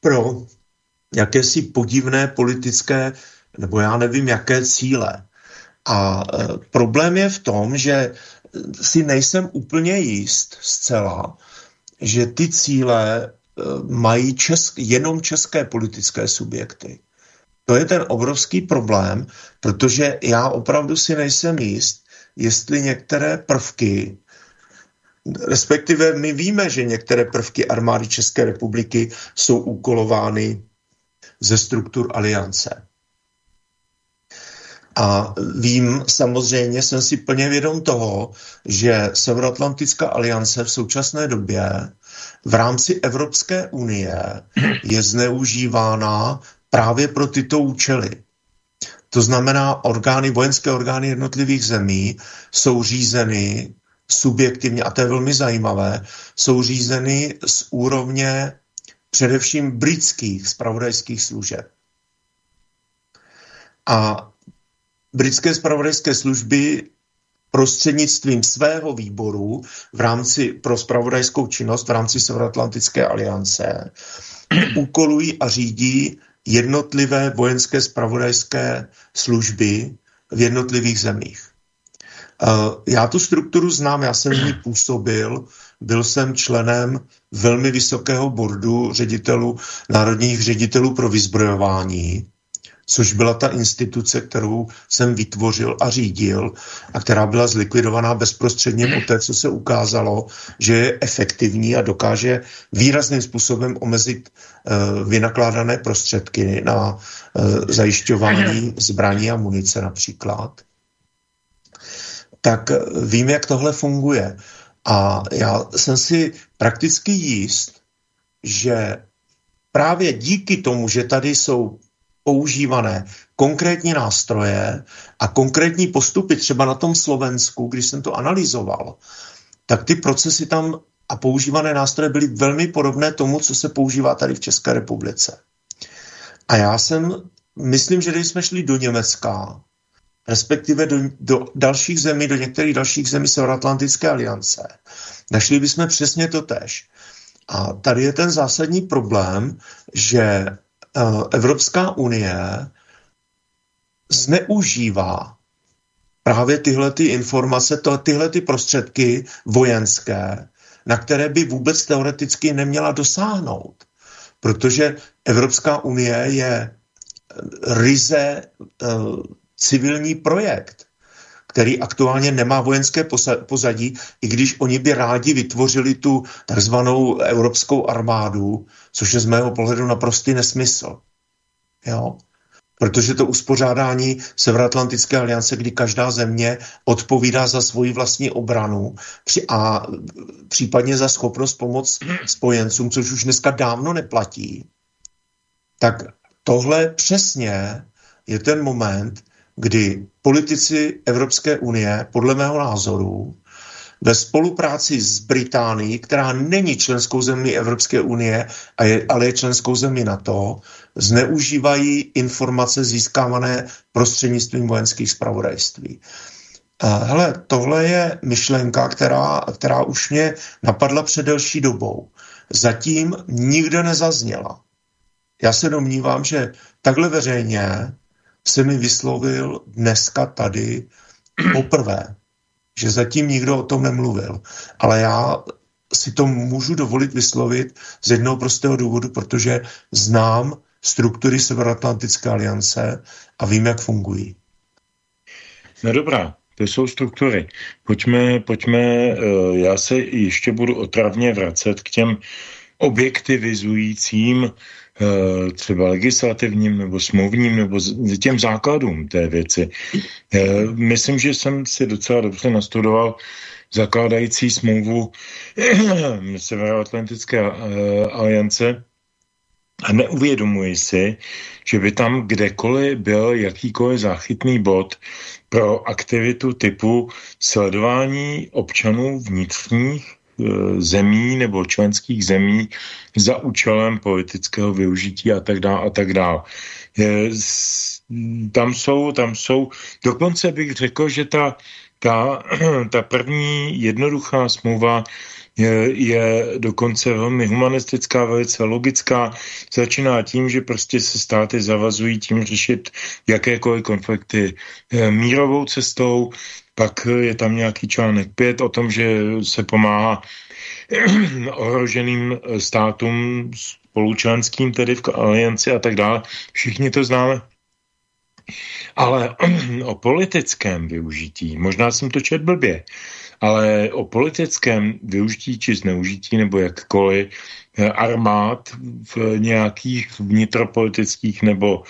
pro jakési podivné politické, nebo já nevím, jaké cíle. A e, problém je v tom, že si nejsem úplně jist zcela, že ty cíle mají česk, jenom české politické subjekty. To je ten obrovský problém, protože já opravdu si nejsem jist, jestli některé prvky, respektive my víme, že některé prvky armády České republiky jsou úkolovány ze struktur aliance. A vím, samozřejmě jsem si plně vědom toho, že Severoatlantická aliance v současné době v rámci Evropské unie je zneužívána právě pro tyto účely. To znamená, orgány, vojenské orgány jednotlivých zemí jsou řízeny subjektivně, a to je velmi zajímavé, jsou řízeny z úrovně především britských spravodajských služeb. A britské spravodajské služby prostřednictvím svého výboru v rámci pro spravodajskou činnost v rámci Severoatlantické aliance úkolují a řídí jednotlivé vojenské spravodajské služby v jednotlivých zemích. Eh, já tu strukturu znám, já jsem v ní působil, byl jsem členem velmi vysokého bordu ředitelů, národních ředitelů pro vyzbrojování což byla ta instituce, kterou jsem vytvořil a řídil a která byla zlikvidovaná bezprostředně po té, co se ukázalo, že je efektivní a dokáže výrazným způsobem omezit uh, vynakládané prostředky na uh, zajišťování zbraní a munice například. Tak vím, jak tohle funguje. A já jsem si prakticky jíst, že právě díky tomu, že tady jsou používané konkrétní nástroje a konkrétní postupy, třeba na tom Slovensku, když jsem to analyzoval, tak ty procesy tam a používané nástroje byly velmi podobné tomu, co se používá tady v České republice. A já jsem, myslím, že když jsme šli do Německa, respektive do, do dalších zemí, do některých dalších zemí Severoatlantické aliance, našli bychom přesně to tež. A tady je ten zásadní problém, že Evropská unie zneužívá právě tyhle ty informace, to, tyhle ty prostředky vojenské, na které by vůbec teoreticky neměla dosáhnout. Protože Evropská unie je ryze uh, civilní projekt, který aktuálně nemá vojenské pozadí, i když oni by rádi vytvořili tu takzvanou evropskou armádu, což je z mého pohledu naprostý nesmysl. Jo? Protože to uspořádání Severoatlantické aliance, kdy každá země odpovídá za svoji vlastní obranu a případně za schopnost pomoct spojencům, což už dneska dávno neplatí, tak tohle přesně je ten moment, kdy politici Evropské unie, podle mého názoru, ve spolupráci s Británií, která není členskou zemí Evropské unie, ale je členskou zemí NATO, zneužívají informace získávané prostřednictvím vojenských spravodajství. Hele, tohle je myšlenka, která, která už mě napadla před delší dobou. Zatím nikde nezazněla. Já se domnívám, že takhle veřejně se mi vyslovil dneska tady poprvé, že zatím nikdo o tom nemluvil. Ale já si to můžu dovolit vyslovit z jednoho prostého důvodu, protože znám struktury Severoatlantické aliance a vím, jak fungují. No dobrá, to jsou struktury. Pojďme, pojďme, eh, já se ještě budu otravně vracet k těm objektivizujícím třeba legislativním nebo smluvním nebo těm základům té věci. Eh, myslím, že jsem si docela dobře nastudoval zakládající smlouvu *clears throat* Severoatlantické aliance a neuvědomuji si, že by tam kdekoliv byl jakýkoliv záchytný bod pro aktivitu typu sledování občanů vnitřních zemí nebo členských zemí za účelem politického využití a tak dále a tak dále. Tam jsou, tam jsou, dokonce bych řekl, že ta, ta, *clears throat* ta první jednoduchá smlouva je, je dokonce velmi humanistická, velice logická. Začíná tím, že prostě se státy zavazují tím řešit jakékoliv konflikty eh, mírovou cestou, pak je tam nějaký článek 5 o tom, že se pomáhá *clears throat* ohroženým státům spolučlenským, tedy v alianci a tak dále. Všichni to známe. Ale *clears throat* o politickém využití, možná jsem to čet blbě, ale o politickém využití či zneužití nebo jakkoliv eh, armád v nějakých vnitropolitických nebo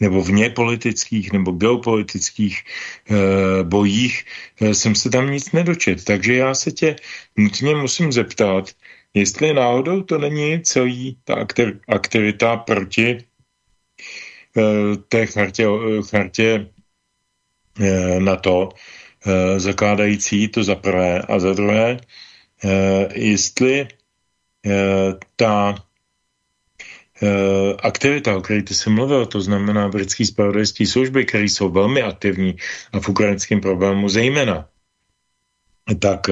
nebo vněpolitických nebo geopolitických e, bojích e, jsem se tam nic nedočet. Takže já se tě nutně musím zeptat, jestli náhodou to není celý ta aktivita proti e, té chartě, chartě e, NATO, Eh, zakládající, to za prvé. A za druhé, eh, jestli eh, ta aktivita, o které ty jsi mluvil, to znamená britský spravodajské služby, které jsou velmi aktivní a v ukrajinském problému zejména, tak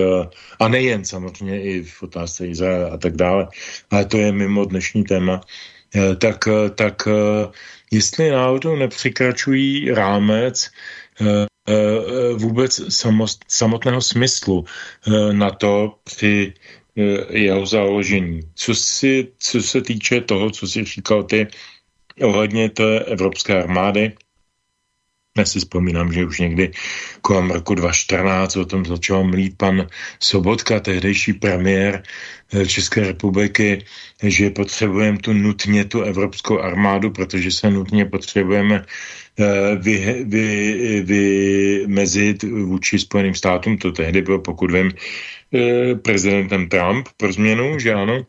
a nejen samozřejmě i v otázce Izraele a tak dále, ale to je mimo dnešní téma, tak, tak jestli náhodou nepřikračují rámec Eh, vůbec samotného smyslu eh, na to při eh, jeho založení. Co, si, co se týče toho, co si říkal ty ohledně té evropské armády, já si vzpomínám, že už někdy kolem roku 2014 o tom začal mlít pan Sobotka, tehdejší premiér České republiky, že potřebujeme tu nutně tu evropskou armádu, protože se nutně potřebujeme Eh, vy, vy, vymezit vůči Spojeným státům. To tehdy bylo, pokud vím, eh, prezidentem Trump pro změnu, že ano.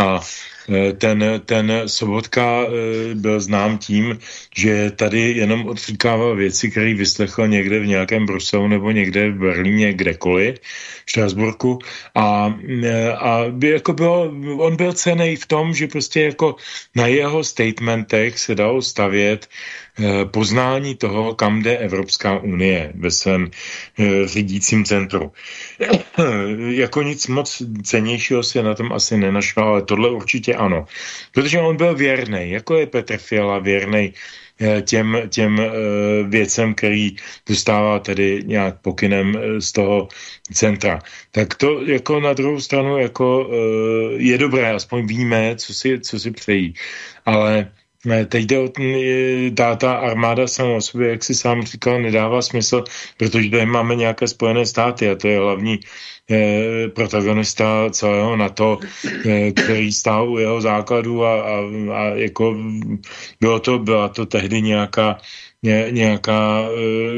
A eh, ten, ten Sobotka byl znám tím, že tady jenom odříkával věci, které vyslechl někde v nějakém Bruselu nebo někde v Berlíně, kdekoliv, v Štrasburku. A, a by jako bylo, on byl cený v tom, že prostě jako na jeho statementech se dalo stavět poznání toho, kam jde Evropská unie ve svém eh, řídícím centru. jako nic moc cenějšího se na tom asi nenašlo, ale tohle určitě ano. Protože on byl věrný, jako je Petr Fiala věrný eh, těm, těm věcem, který dostává tedy nějak pokynem z toho centra. Tak to jako na druhou stranu jako je dobré, aspoň víme, co si, co si přejí. Ale Teď jde o ta, ta armáda sama o sobě, jak si sám říkal, nedává smysl, protože tady máme nějaké spojené státy a to je hlavní eh, protagonista celého NATO, eh, který stál u jeho základu a, a, a jako bylo to, byla to tehdy nějaká ně, nějaká uh,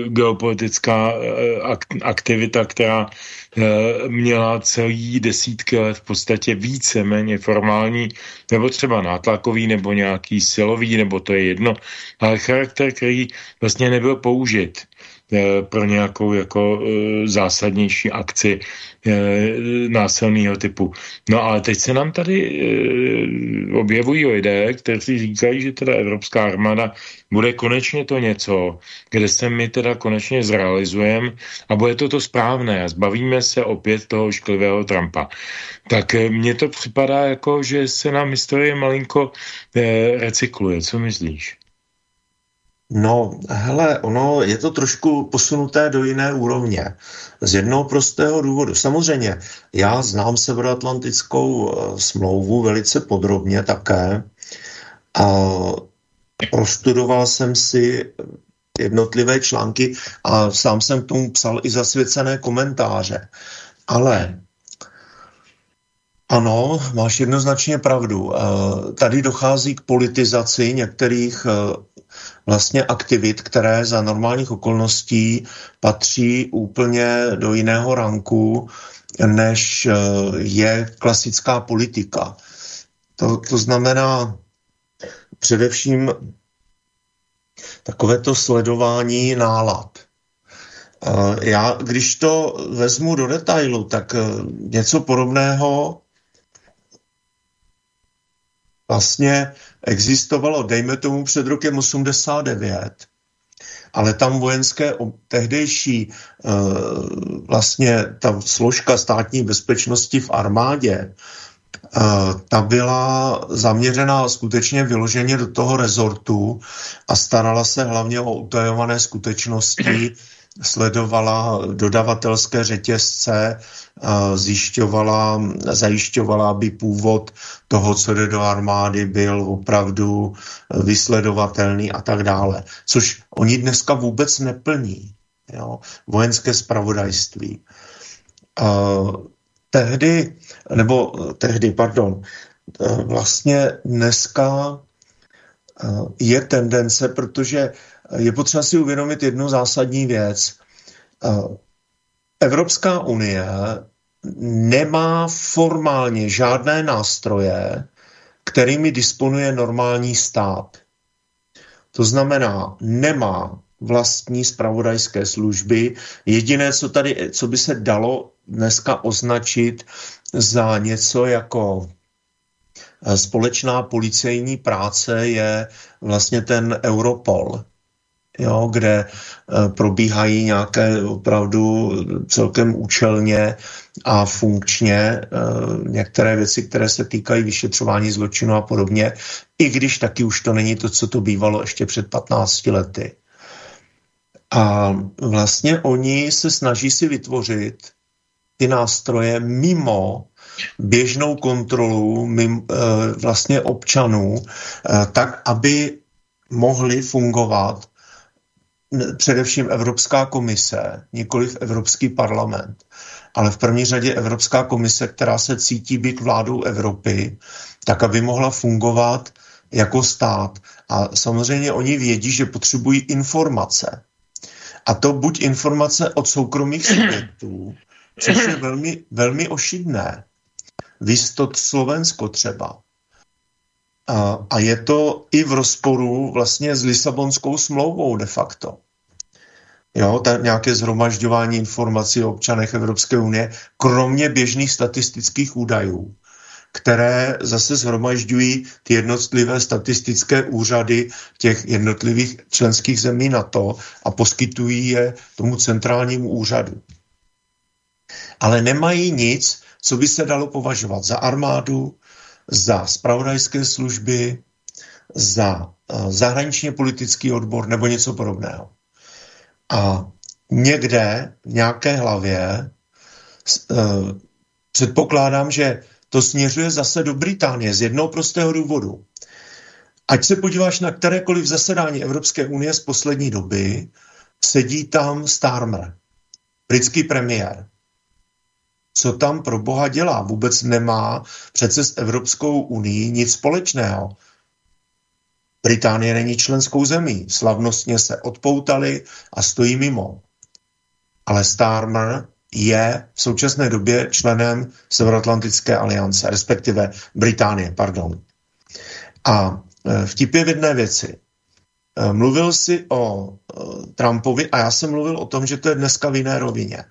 geopolitická uh, aktivita, která uh, měla celý desítky let v podstatě více méně formální, nebo třeba nátlakový, nebo nějaký silový, nebo to je jedno, ale charakter, který vlastně nebyl použit pro nějakou jako zásadnější akci násilného typu. No ale teď se nám tady objevují lidé, kteří říkají, že teda Evropská armáda bude konečně to něco, kde se my teda konečně zrealizujeme a bude to to správné a zbavíme se opět toho šklivého Trumpa. Tak eh, mně to připadá jako, že se nám historie malinko eh, recykluje. Co myslíš? No, hele, ono je to trošku posunuté do jiné úrovně. Z jednoho prostého důvodu. Samozřejmě, já znám severoatlantickou eh, smlouvu velice podrobně také a prostudoval jsem si jednotlivé články a sám jsem k tomu psal i zasvěcené komentáře. Ale ano, máš jednoznačně pravdu. Eh, tady dochází k politizaci některých eh, vlastně aktivit, které za normálních okolností patří úplně do jiného ranku, než eh, je klasická politika. To, to znamená především takovéto sledování nálad. Já, když to vezmu do detailu, tak něco podobného vlastně existovalo, dejme tomu před rokem 89, ale tam vojenské tehdejší eh, vlastně ta složka státní bezpečnosti v armádě, eh, ta byla zaměřená skutečně vyloženě do toho rezortu a starala se hlavně o utajované skutečnosti, sledovala dodavatelské řetězce, zjišťovala, zajišťovala, aby původ toho, co jde do armády, byl opravdu vysledovatelný a tak dále. Což oni dneska vůbec neplní. Jo? Vojenské spravodajství. Tehdy, nebo tehdy, pardon, vlastně dneska je tendence, protože je potřeba si uvědomit jednu zásadní věc. Evropská unie nemá formálně žádné nástroje, kterými disponuje normální stát. To znamená, nemá vlastní spravodajské služby. Jediné, co tady, co by se dalo dneska označit za něco jako společná policejní práce, je vlastně ten Europol jo, kde eh, probíhají nějaké opravdu celkem účelně a funkčně eh, některé věci, které se týkají vyšetřování zločinu a podobně, i když taky už to není to, co to bývalo ještě před 15 lety. A vlastně oni se snaží si vytvořit ty nástroje mimo běžnou kontrolu mimo, eh, vlastně občanů, tak, aby mohli fungovat především Evropská komise, nikoliv Evropský parlament, ale v první řadě Evropská komise, která se cítí být vládou Evropy, tak aby mohla fungovat jako stát. A samozřejmě oni vědí, že potřebují informace. A to buď informace od soukromých subjektů, což je velmi, velmi ošidné. Vystot Slovensko třeba. A, a je to i v rozporu vlastně s Lisabonskou smlouvou de facto. Jo, ta, nějaké zhromažďování informací o občanech Evropské unie, kromě běžných statistických údajů, které zase zhromažďují ty jednotlivé statistické úřady těch jednotlivých členských zemí NATO a poskytují je tomu centrálnímu úřadu. Ale nemají nic, co by se dalo považovat za armádu, za spravodajské služby, za uh, zahraničně politický odbor nebo něco podobného. A někde v nějaké hlavě uh, předpokládám, že to směřuje zase do Británie z jednoho prostého důvodu. Ať se podíváš na kterékoliv zasedání Evropské unie z poslední doby, sedí tam Starmer, britský premiér co tam pro boha dělá. Vůbec nemá přece s Evropskou unii nic společného. Británie není členskou zemí. Slavnostně se odpoutali a stojí mimo. Ale Starmer je v současné době členem Severoatlantické aliance, respektive Británie, pardon. A e, vtip je v jedné věci. E, mluvil si o e, Trumpovi a já jsem mluvil o tom, že to je dneska v jiné rovině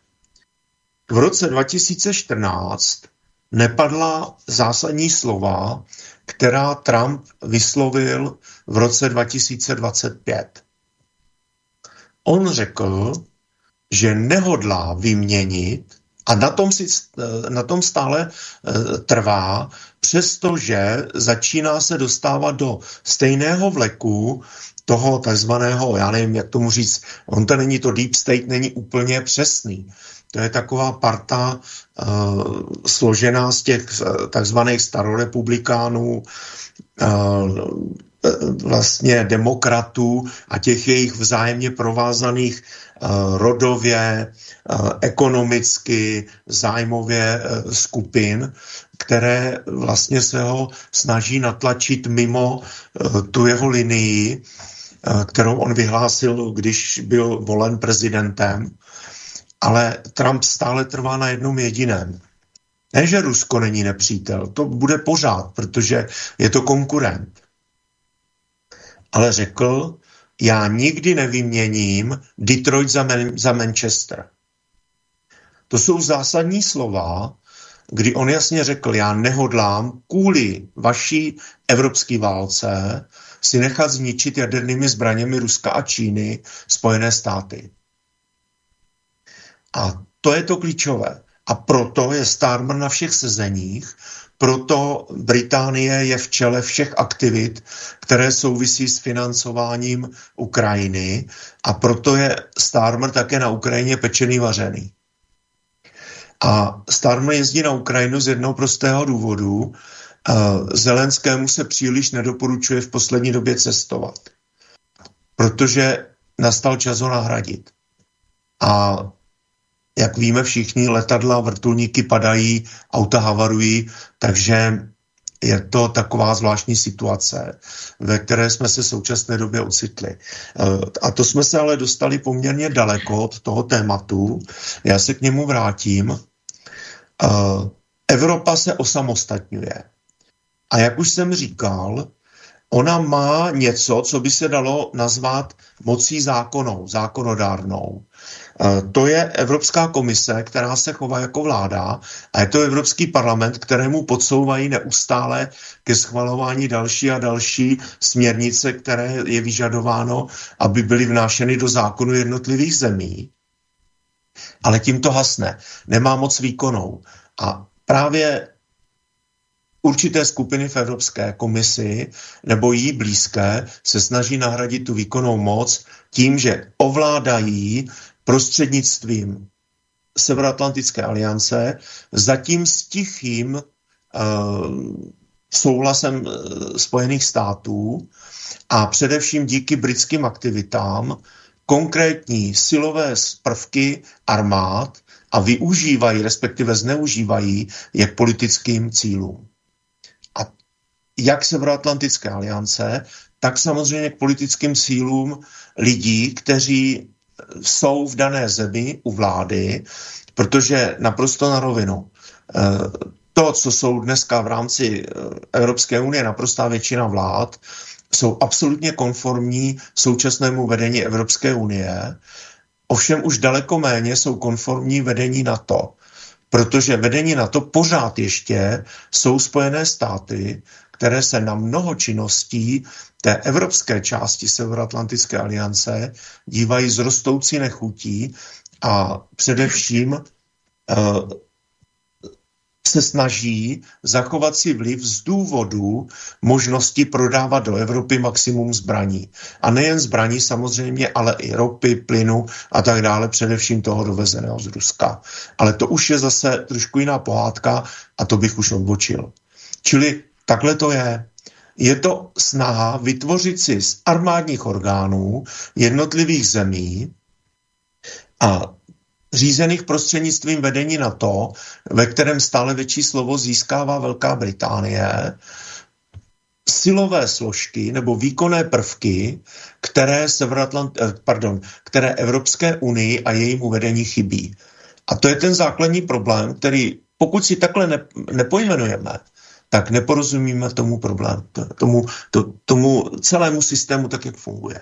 v roce 2014 nepadla zásadní slova, která Trump vyslovil v roce 2025. On řekl, že nehodlá vyměnit a na tom, si, na tom stále eh, trvá, přestože začíná se dostávat do stejného vleku toho takzvaného, já nevím, jak tomu říct, on to není to deep state, není úplně přesný. To je taková parta uh, složená z těch uh, takzvaných starorepublikánů, uh, vlastně demokratů a těch jejich vzájemně provázaných rodově, ekonomicky, zájmově skupin, které vlastně se ho snaží natlačit mimo tu jeho linii, kterou on vyhlásil, když byl volen prezidentem ale Trump stále trvá na jednom jediném. Ne, že Rusko není nepřítel, to bude pořád, protože je to konkurent. Ale řekl, já nikdy nevyměním Detroit za, Man- za Manchester. To jsou zásadní slova, kdy on jasně řekl, já nehodlám kvůli vaší evropské válce si nechat zničit jadernými zbraněmi Ruska a Číny Spojené státy. A to je to klíčové. A proto je Starmer na všech sezeních, proto Británie je v čele všech aktivit, které souvisí s financováním Ukrajiny a proto je Starmer také na Ukrajině pečený vařený. A Starmer jezdí na Ukrajinu z jednoho prostého důvodu. Zelenskému se příliš nedoporučuje v poslední době cestovat, protože nastal čas ho nahradit. A jak víme všichni, letadla, vrtulníky padají, auta havarují, takže je to taková zvláštní situace, ve které jsme se v současné době ocitli. E, a to jsme se ale dostali poměrně daleko od toho tématu. Já se k němu vrátím. E, Evropa se osamostatňuje. A jak už jsem říkal, ona má něco, co by se dalo nazvat mocí zákonou, zákonodárnou. E, to je Evropská komise, která se chová jako vláda a je to Evropský parlament, kterému podsouvají neustále ke schvalování další a další směrnice, které je vyžadováno, aby byly vnášeny do zákonu jednotlivých zemí. Ale tím to hasne. Nemá moc výkonou. A právě určité skupiny v Evropské komisi nebo jí blízké se snaží nahradit tu výkonnou moc tím, že ovládají prostřednictvím Severoatlantické aliance, zatím s tichým uh, souhlasem uh, Spojených států a především díky britským aktivitám konkrétní silové prvky armád a využívají, respektive zneužívají je k politickým cílům. A jak Severoatlantické aliance, tak samozřejmě k politickým cílům lidí, kteří jsou v dané zemi u vlády, protože naprosto na rovinu. Eh, to, co jsou dneska v rámci eh, Evropské unie, naprostá většina vlád, jsou absolutně konformní současnému vedení Evropské unie, ovšem už daleko méně jsou konformní vedení NATO, protože vedení NATO pořád ještě jsou Spojené státy, které se na mnoho činností té evropské části Severoatlantické aliance dívají z rostoucí nechutí a především uh, se snaží zachovat si vliv z důvodu možnosti prodávat do Evropy maximum zbraní. A nejen zbraní samozřejmě, ale i ropy, plynu a tak dále, především toho dovezeného z Ruska. Ale to už je zase trošku jiná pohádka a to bych už odbočil. Čili takhle to je. Je to snaha vytvořit si z armádních orgánů jednotlivých zemí a řízených prostřednictvím vedení na to, ve kterém stále větší slovo získává Velká Británie, silové složky nebo výkonné prvky, které, Severatlant, eh, pardon, které Evropské unii a jejímu vedení chybí. A to je ten základní problém, který pokud si takhle ne, nepojmenujeme, tak neporozumíme tomu problému, tomu, to, tomu celému systému tak, jak funguje.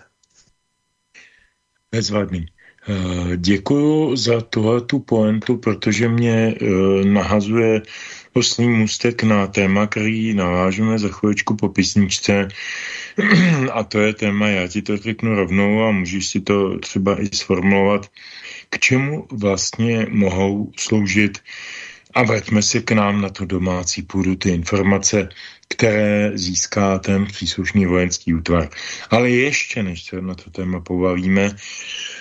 Bezvadný. Eh, děkuju za tuhle tu pointu, protože mě eh, nahazuje oslý můstek na téma, který navážeme za chvíličku po písničce *clears throat* a to je téma, já ti to řeknu rovnou a můžeš si to třeba i sformulovat, k čemu vlastně mohou sloužit a vraťme si k nám na tu domácí půdu ty informace, které získá ten příslušný vojenský útvar. Ale ještě než se na to téma pobavíme,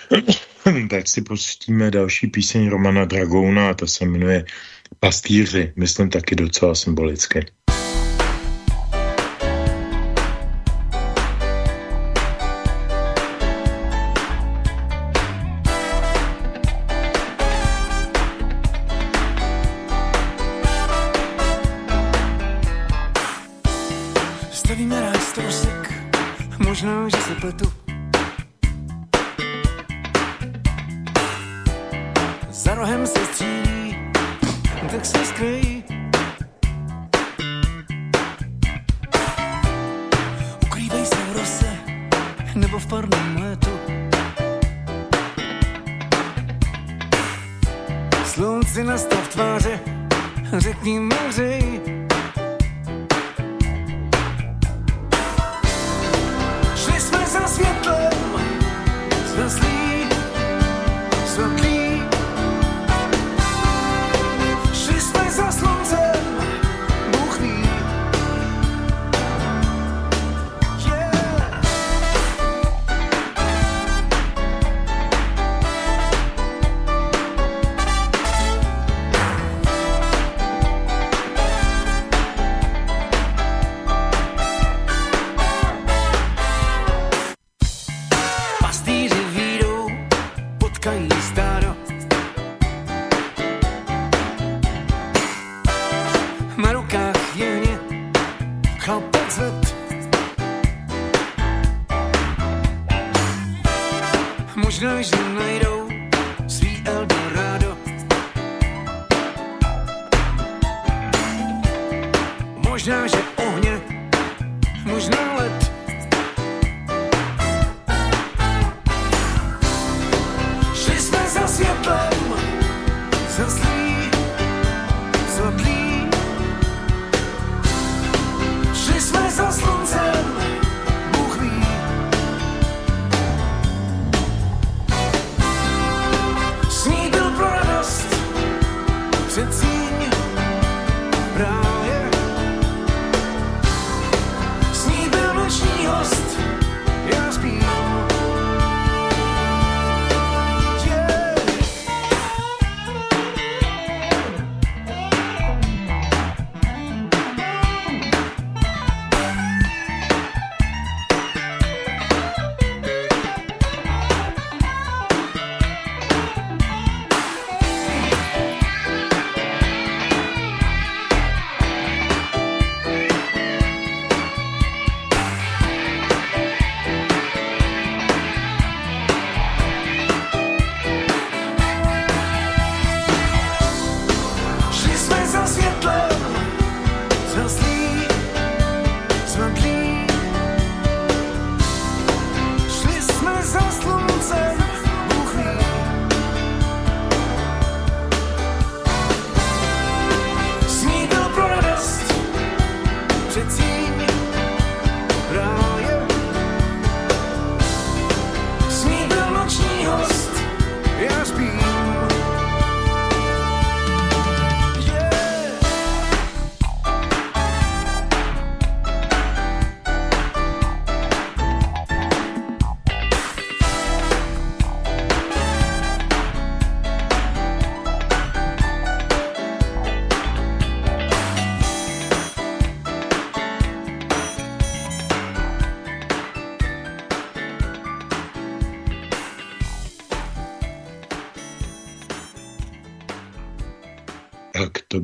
*clears throat* tak si pustíme další píseň Romana Dragouna a ta se jmenuje Pastýři, myslím taky docela symbolicky. Možná, že najdou svý Eldorado. Možná, že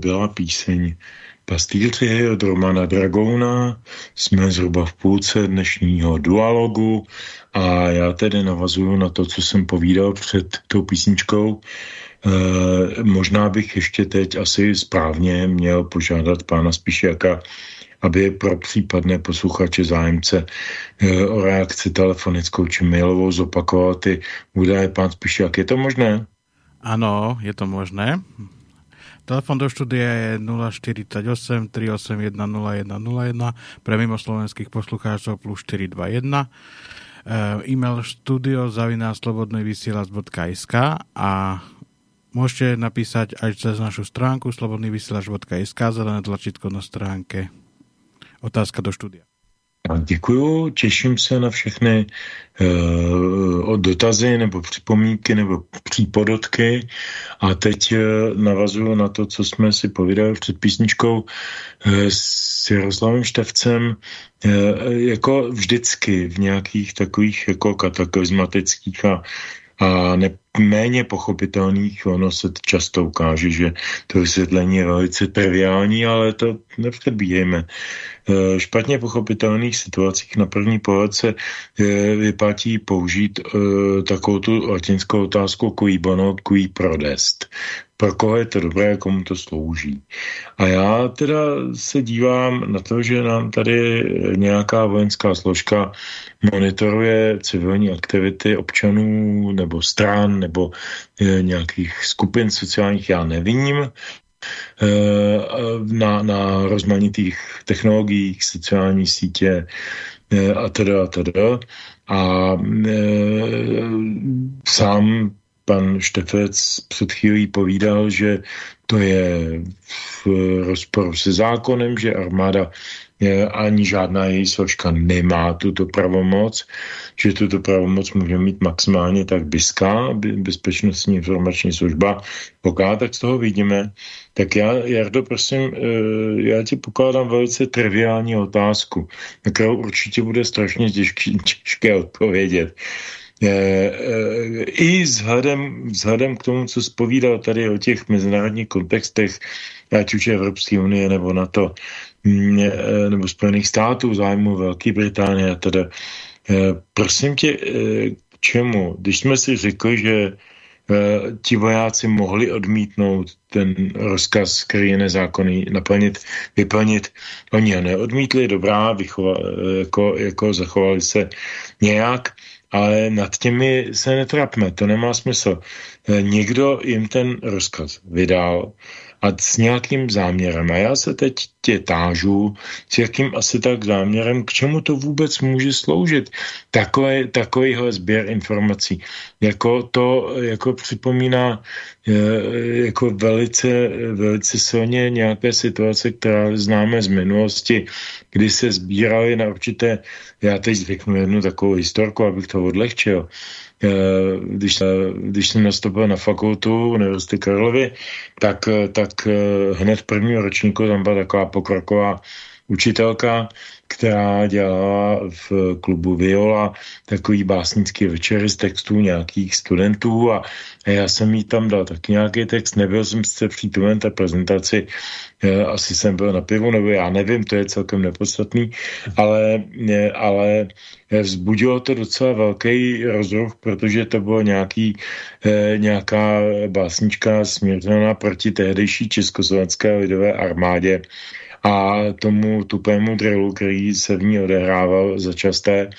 byla píseň Pastýři od Romana Dragouna. Jsme zhruba v půlce dnešního dualogu a já tedy navazuju na to, co jsem povídal před tou písničkou. E, možná bych ještě teď asi správně měl požádat pána Spíšiaka, aby pro případné posluchače zájemce e, o reakci telefonickou či mailovou zopakoval ty údaje pán Spíšiak. Je to možné? Ano, je to možné. Telefon do štúdia je 048 381 0101 pre mimoslovenských poslucháčov plus 421 e, e-mail studio zaviná slobodnejvysielac.sk a môžete napísať aj cez našu stránku slobodnyvysielač.sk zelené tlačítko na stránke. Otázka do štúdia. Děkuju, těším se na všechny uh, dotazy nebo připomínky nebo přípodotky a teď uh, navazuju na to, co jsme si povídali před písničkou uh, s Jaroslavem Števcem. Jako vždycky v nějakých takových jako kataklizmatických a a ne, méně pochopitelných, ono se často ukáže, že to vysvětlení je velice triviální, ale to nepředbíjejme. E, špatně pochopitelných situacích na první pohled se e, vyplatí použít e, takovou tu latinskou otázku cui bono, cui prodest pro koho je to dobré, komu to slouží. A já teda se dívám na to, že nám tady nějaká vojenská složka monitoruje civilní aktivity občanů nebo stran nebo e, nějakých skupin sociálních, já nevím, e, na, na rozmanitých technologiích, sociální sítě e, a teda a teda. A sám pan Štefec před chvílí povídal, že to je v rozporu se zákonem, že armáda ani žádná její složka nemá tuto pravomoc, že tuto pravomoc může mít maximálně tak BISKA, Bezpečnostní informační služba. Pokud tak z toho vidíme, tak já, Jardo, prosím, eh, já ti pokládám velice triviální otázku, na kterou určitě bude strašně těžké, *laughs* těžké odpovědět. Eh, eh, i vzhledem, vzhledem k tomu, co spovídal tady o těch mezinárodních kontextech, ať už Evropské unie nebo NATO, nebo Spojených států, zájmu Velké Británie a teda. Prosím tě, k čemu? Když jsme si řekli, že ti vojáci mohli odmítnout ten rozkaz, který je nezákonný, naplnit, vyplnit. Oni ho neodmítli, dobrá, vychova, jako, jako zachovali se nějak, ale nad těmi se netrapme, to nemá smysl. Eh, někdo jim ten rozkaz vydal a s nějakým záměrem. A já se teď tě tážu, s jakým asi tak záměrem, k čemu to vůbec může sloužit. Takové, takovýhle sběr informací. Jako to jako připomíná eh, jako velice, velice silně nějaké situace, která známe z minulosti, kdy se sbírali na určité, já teď zvyknu jednu takovou historku, abych to odlehčil, Eh, když, když jsem nastoupil na fakultu Univerzity Karlovy, tak, eh, tak eh, hned prvního ročníku tam byla taková pokroková učitelka, která dělala v klubu Viola takový básnický večery z textů nějakých studentů a já jsem jí tam dal taky nějaký text, nebyl jsem sice přítomen té prezentaci, asi jsem byl na pivu, nebo já nevím, to je celkem nepodstatný, ale, ale vzbudilo to docela velký rozruch, protože to bylo nějaký, nějaká básnička směřená proti tehdejší československé lidové armádě, a tomu tupému drillu, který se v ní odehrával začasté.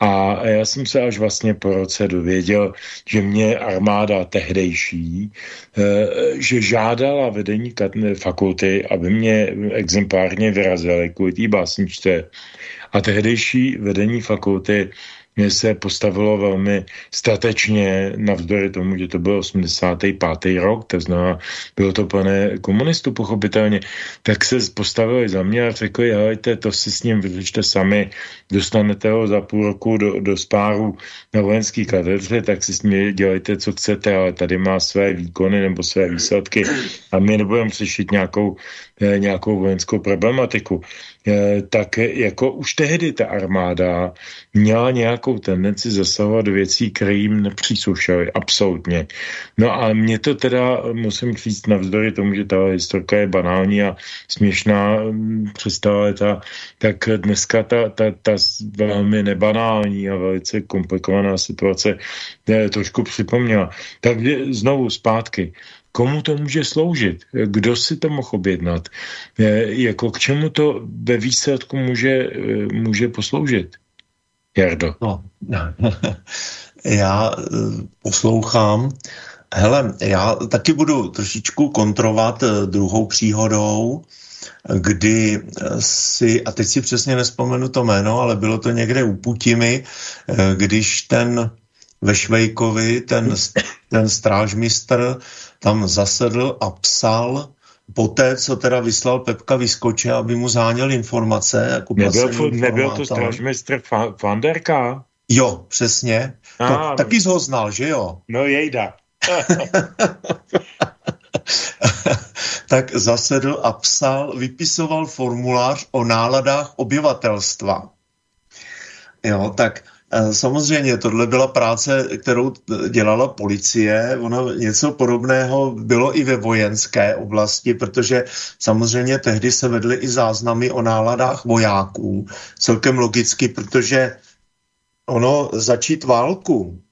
A já jsem se až vlastně po roce dověděl, že mě armáda tehdejší, eh, že žádala vedení fakulty, aby mě exemplárně vyrazili kvůli té básničce. A tehdejší vedení fakulty se postavilo velmi statečně, navzdory tomu, že to byl 85. rok, to znamená, bylo to plné komunistů pochopitelně, tak se postavili za mě a řekli, hejte, to si s ním vyřešte sami, dostanete ho za půl roku do, do spáru na vojenský katedře, tak si s ním dělejte, co chcete, ale tady má své výkony nebo své výsledky a my nebudeme řešit nějakou, eh, nějakou vojenskou problematiku. Eh, tak jako už tehdy ta armáda měla nějakou tendenci zasahovat věcí, které jim nepříslušely, absolutně. No a mě to teda, musím říct, navzdory tomu, že ta historka je banální a směšná mm, představa ta, tak dneska ta, ta, ta velmi nebanální a velice komplikovaná situace je, trošku připomněla. Takže znovu zpátky komu to může sloužit, kdo si to mohl objednat, jako k čemu to ve výsledku může, může posloužit. Jardo. No, *laughs* já eh, poslouchám. Hele, já taky budu trošičku kontrovat eh, druhou příhodou, kdy eh, si, a teď si přesně nespomenu to jméno, ale bylo to někde u Putimy, když ten ve Švejkovi ten, ten strážmistr tam zasedl a psal poté, co teda vyslal Pepka Vyskoče, aby mu záněl informace. Jako nebyl, nebyl to stražmistr Fanderka? Jo, přesně. A, to, taky jsi ho znal, že jo? No jejda. *laughs* tak zasedl a psal, vypisoval formulář o náladách obyvatelstva. Jo, tak Samozřejmě, tohle byla práce, kterou dělala policie. Ono něco podobného bylo i ve vojenské oblasti, protože samozřejmě tehdy se vedly i záznamy o náladách vojáků. Celkem logicky, protože ono začít válku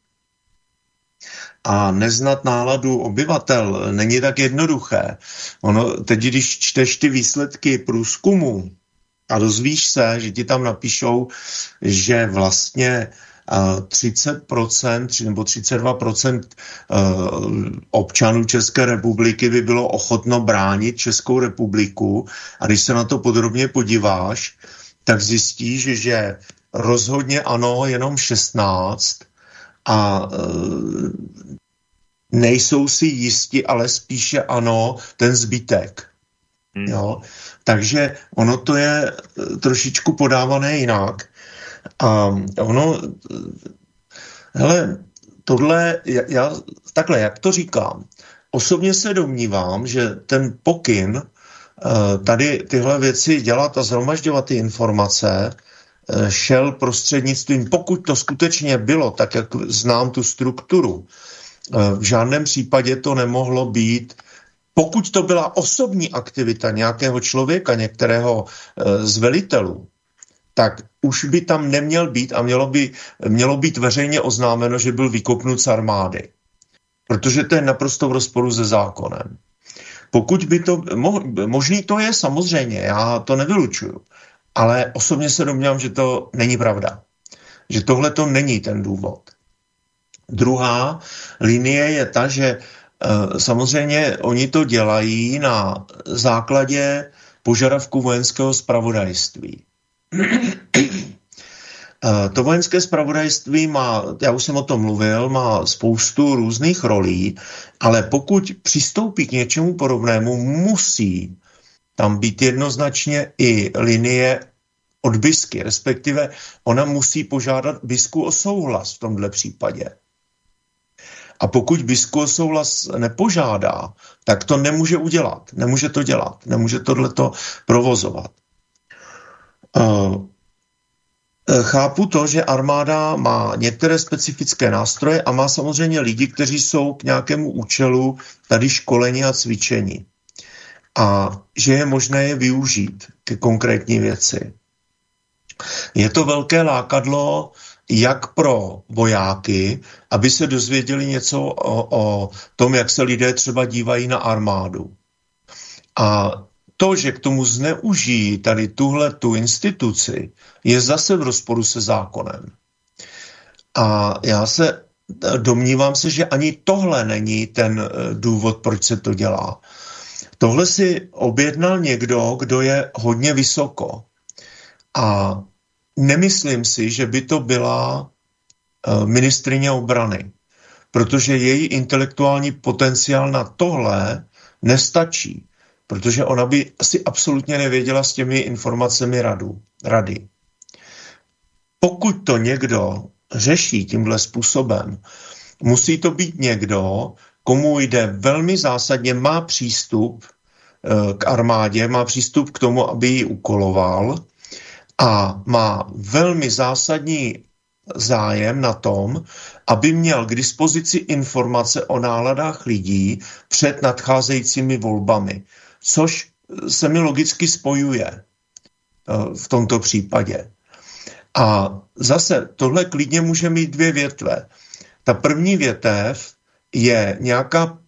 a neznat náladu obyvatel není tak jednoduché. Ono, teď, když čteš ty výsledky průzkumu a dozvíš se, že ti tam napíšou, že vlastně 30% nebo 32% občanů České republiky by bylo ochotno bránit Českou republiku a když se na to podrobně podíváš, tak zjistíš, že rozhodně ano, jenom 16 a e, nejsou si jisti, ale spíše ano, ten zbytek. Hmm. Jo? Takže ono to je e, trošičku podávané jinak. A ono, e, hele, tohle, já, takhle, jak to říkám, osobně se domnívám, že ten pokyn tady tyhle věci dělat a zhromažďovat ty informace Eh, šel prostřednictvím, pokud to skutečně bylo, tak jak znám tu strukturu, eh, v žádném případě to nemohlo být pokud to byla osobní aktivita nějakého člověka, některého eh, z velitelů, tak už by tam neměl být a mělo, by, mělo být veřejně oznámeno, že byl vykopnut z armády. Protože to je naprosto v rozporu se zákonem. Pokud by to, možný to je samozřejmě, já to nevylučuju, ale osobně se domnívám, že to není pravda. Že tohle to není ten důvod. Druhá linie je ta, že e, samozřejmě oni to dělají na základě požadavku vojenského spravodajství. E, to vojenské spravodajství má, já už jsem o tom mluvil, má spoustu různých rolí, ale pokud přistoupí k něčemu podobnému, musí tam být jednoznačně i linie od bisky, respektive ona musí požádat bisku o souhlas v tomhle případě. A pokud bisku o souhlas nepožádá, tak to nemůže udělat. Nemůže to dělat. Nemůže tohleto provozovat. Uh, Chápu to, že armáda má některé specifické nástroje a má samozřejmě lidi, kteří jsou k nějakému účelu tady školení a cvičení a že je možné je využít ke konkrétní věci. Je to velké lákadlo jak pro vojáky, aby se dozvěděli něco o, o tom, jak se lidé třeba dívají na armádu. A to, že k tomu zneužijí tady tuhle tu instituci, je zase v rozporu se zákonem. A já se domnívám se, že ani tohle není ten eh, důvod, proč se to dělá. Tohle si objednal někdo, kdo je hodně vysoko. A nemyslím si, že by to byla eh, ministrině obrany, protože její intelektuální potenciál na tohle nestačí, protože ona by asi absolutně nevěděla s těmi informacemi radu, rady. Pokud to někdo řeší tímhle způsobem, musí to být někdo, komu jde velmi zásadně, má přístup eh, k armádě, má přístup k tomu, aby ji ukoloval a má velmi zásadní zájem na tom, aby měl k dispozici informace o náladách lidí před nadcházejícími volbami, což se mi logicky spojuje eh, v tomto případě. A zase tohle klidně může mít dvě větve. Ta první větev je nějaká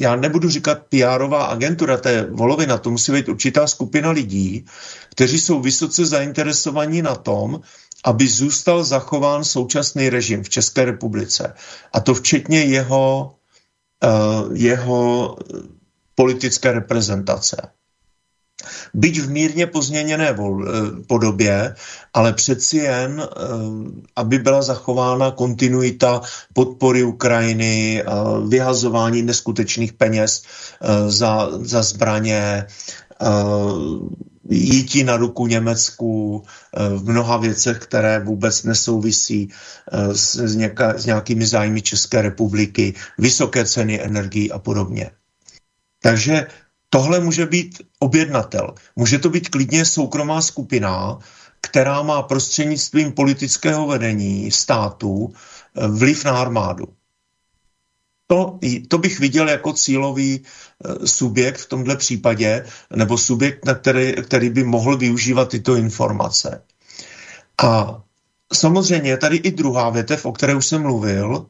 já nebudu říkat pr agentura, to je volovina, to musí být určitá skupina lidí, kteří jsou vysoce zainteresovaní na tom, aby zůstal zachován současný režim v České republice. A to včetně jeho, uh, jeho politické reprezentace. Byť v mírně pozměněné podobě, ale přeci jen, aby byla zachována kontinuita podpory Ukrajiny, vyhazování neskutečných peněz za, za zbraně, jítí na ruku Německu eh, v mnoha věcech, které vůbec nesouvisí eh, s, něka, s nějakými zájmy České republiky, vysoké ceny energií a podobně. Takže tohle může být objednatel. Může to být klidně soukromá skupina, která má prostřednictvím politického vedení státu eh, vliv na armádu. To, to bych viděl jako cílový eh, subjekt v tomhle případě, nebo subjekt, na který, který by mohl využívat tyto informace. A samozřejmě tady i druhá větev, o které už jsem mluvil.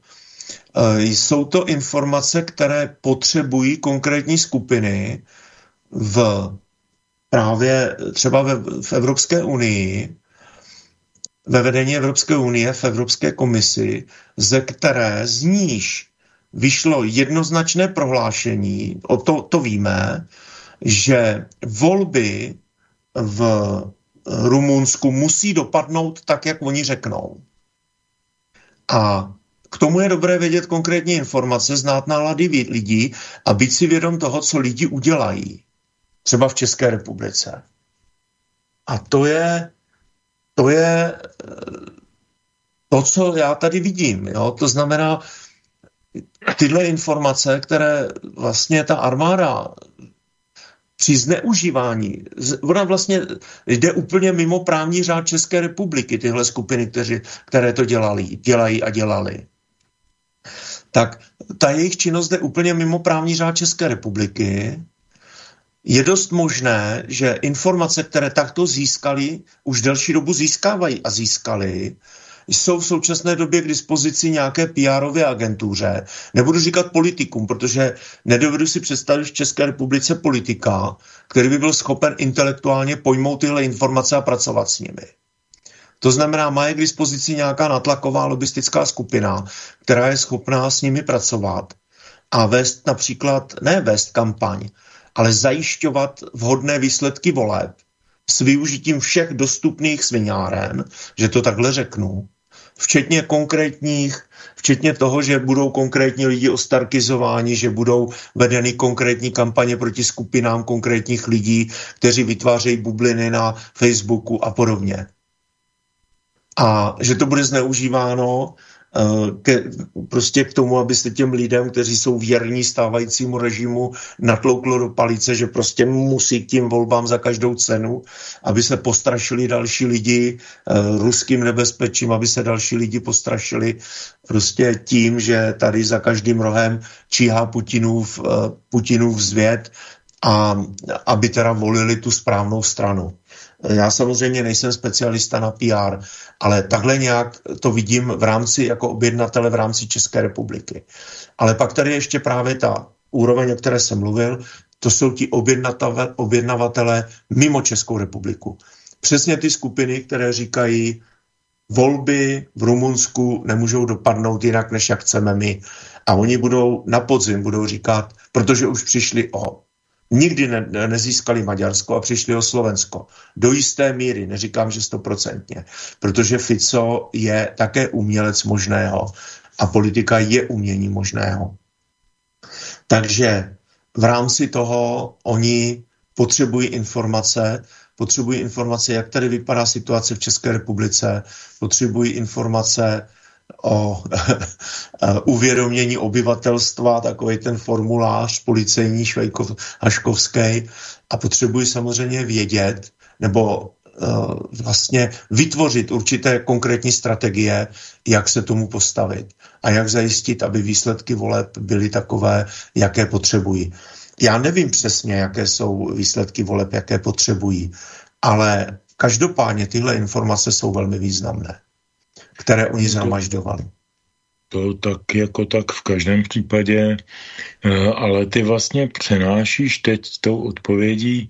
Eh, jsou to informace, které potřebují konkrétní skupiny v právě třeba ve, v Evropské unii, ve vedení Evropské unie, v Evropské komisi, ze které zníž vyšlo jednoznačné prohlášení, o to, to víme, že volby v Rumunsku musí dopadnout tak, jak oni řeknou. A k tomu je dobré vědět konkrétní informace, znát nálady lidí a být si vědom toho, co lidi udělají. Třeba v České republice. A to je, to je to, co já tady vidím. Jo? To znamená, tyhle informace, které vlastně ta armáda při zneužívání, ona vlastně jde úplně mimo právní řád České republiky, tyhle skupiny, kteři, které to dělali, dělají a dělali. Tak ta jejich činnost jde úplně mimo právní řád České republiky. Je dost možné, že informace, které takto získali, už delší dobu získávají a získali, jsou v současné době k dispozici nějaké pr agentuře. Nebudu říkat politikům, protože nedovedu si představit v České republice politika, který by byl schopen intelektuálně pojmout tyhle informace a pracovat s nimi. To znamená, má je k dispozici nějaká natlaková lobistická skupina, která je schopná s nimi pracovat a vést například, ne vést kampaň, ale zajišťovat vhodné výsledky voleb s využitím všech dostupných svináren, že to takhle řeknu, včetně konkrétních, včetně toho, že budou konkrétní lidi ostarkizováni, že budou vedeny konkrétní kampaně proti skupinám konkrétních lidí, kteří vytvářejí bubliny na Facebooku a podobně. A že to bude zneužíváno Eh, ke, prostě k tomu, aby se těm lidem, kteří jsou věrní stávajícímu režimu, natlouklo do palice, že prostě musí k tím volbám za každou cenu, aby se postrašili další lidi uh, ruským nebezpečím, aby se další lidi postrašili prostě tím, že tady za každým rohem číhá Putinův, uh, Putinův zvěd a aby teda volili tu správnou stranu. Já samozřejmě nejsem specialista na PR, ale takhle nějak to vidím v rámci jako objednatele v rámci České republiky. Ale pak tady ještě právě ta úroveň, o které jsem mluvil, to jsou ti objednavatele mimo Českou republiku. Přesně ty skupiny, které říkají, volby v Rumunsku nemůžou dopadnout jinak, než jak chceme my. A oni budou na podzim, budou říkat, protože už přišli o nikdy ne, nezískali Maďarsko a přišli o Slovensko. Do jisté míry, neříkám, že stoprocentně, protože Fico je také umělec možného a politika je umění možného. Takže v rámci toho oni potřebují informace, potřebují informace, jak tady vypadá situace v České republice, potřebují informace o *laughs* uvědomění obyvatelstva, takový ten formulář policejní Švejkov, Haškovský a potřebuji samozřejmě vědět, nebo uh, vlastně vytvořit určité konkrétní strategie, jak se tomu postavit a jak zajistit, aby výsledky voleb byly takové, jaké potřebují. Já nevím přesně, jaké jsou výsledky voleb, jaké potřebují, ale každopádně tyhle informace jsou velmi významné které oni zhromažďovali. To tak jako tak v každém případě, eh, ale ty vlastně přenášíš teď tou odpovědí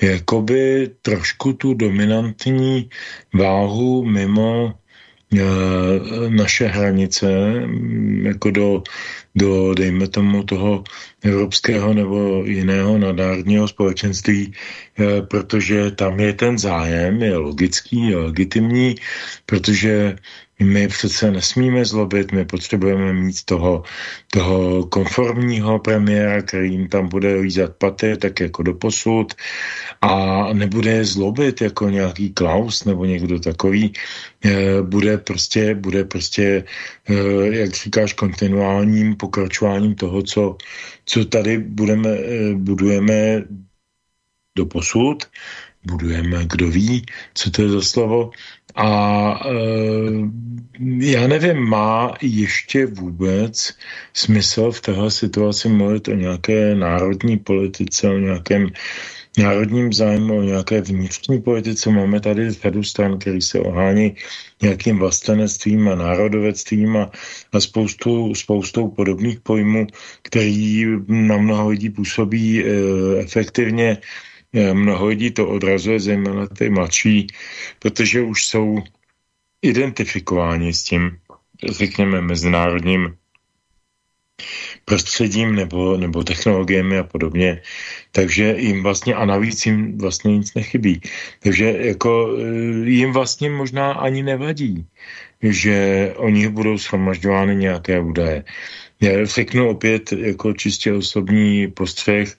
jakoby trošku tu dominantní váhu mimo naše hranice mm, jako do, do, dejme tomu, toho evropského nebo jiného nadárního společenství, protože tam je ten zájem, je logický, je legitimní, protože my přece nesmíme zlobit, my potřebujeme mít toho, toho konformního premiéra, který jim tam bude lízat paty, tak jako do posud. A nebude zlobit jako nějaký Klaus nebo někdo takový, eh, bude prostě, bude prostě, eh, jak říkáš, kontinuálním pokračováním toho, co, co tady budeme, eh, budujeme do posud, budujeme, kdo ví, co to je za slovo, a e, já nevím, má ještě vůbec smysl v téhle situaci mluvit o nějaké národní politice, o nějakém národním zájmu, o nějaké vnitřní politice. Máme tady řadu stran, který se ohání nějakým vlastenectvím a národovectvím a, a spoustu, spoustou podobných pojmů, který na mnoho lidí působí e, efektivně Mnoho lidí to odrazuje, zejména ty mladší, protože už jsou identifikováni s tím, řekněme, mezinárodním prostředím nebo, nebo technologiemi a podobně. Takže jim vlastně, a navíc jim vlastně nic nechybí. Takže jako eh, jim vlastně možná ani nevadí, že o nich budou shromažďovány nějaké údaje. Já řeknu opět jako čistě osobní postřeh,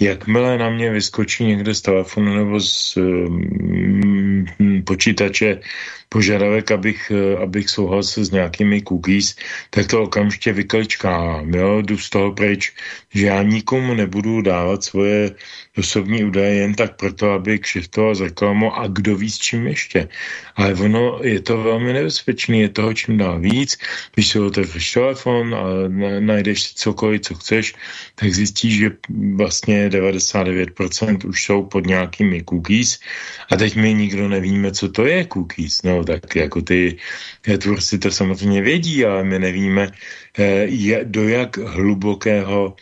jakmile na mě vyskočí někde z telefonu nebo z um, počítače požadavek, abych, eh, abych souhlasil s nějakými cookies, tak to okamžitě vykličkám, jo, jdu z toho pryč, že já nikomu nebudu dávat svoje osobní údaje jen tak proto, aby kšiftoval z reklamu a kdo ví s čím ještě. Ale ono je to velmi nebezpečné, je toho čím dál víc. Když si otevřeš telefon a najdeš si cokoliv, co chceš, tak zjistíš, že vlastně 99% už jsou pod nějakými cookies a teď my nikdo nevíme, co to je cookies. No tak jako ty tvůrci to samozřejmě vědí, ale my nevíme, eh, do jak hlubokého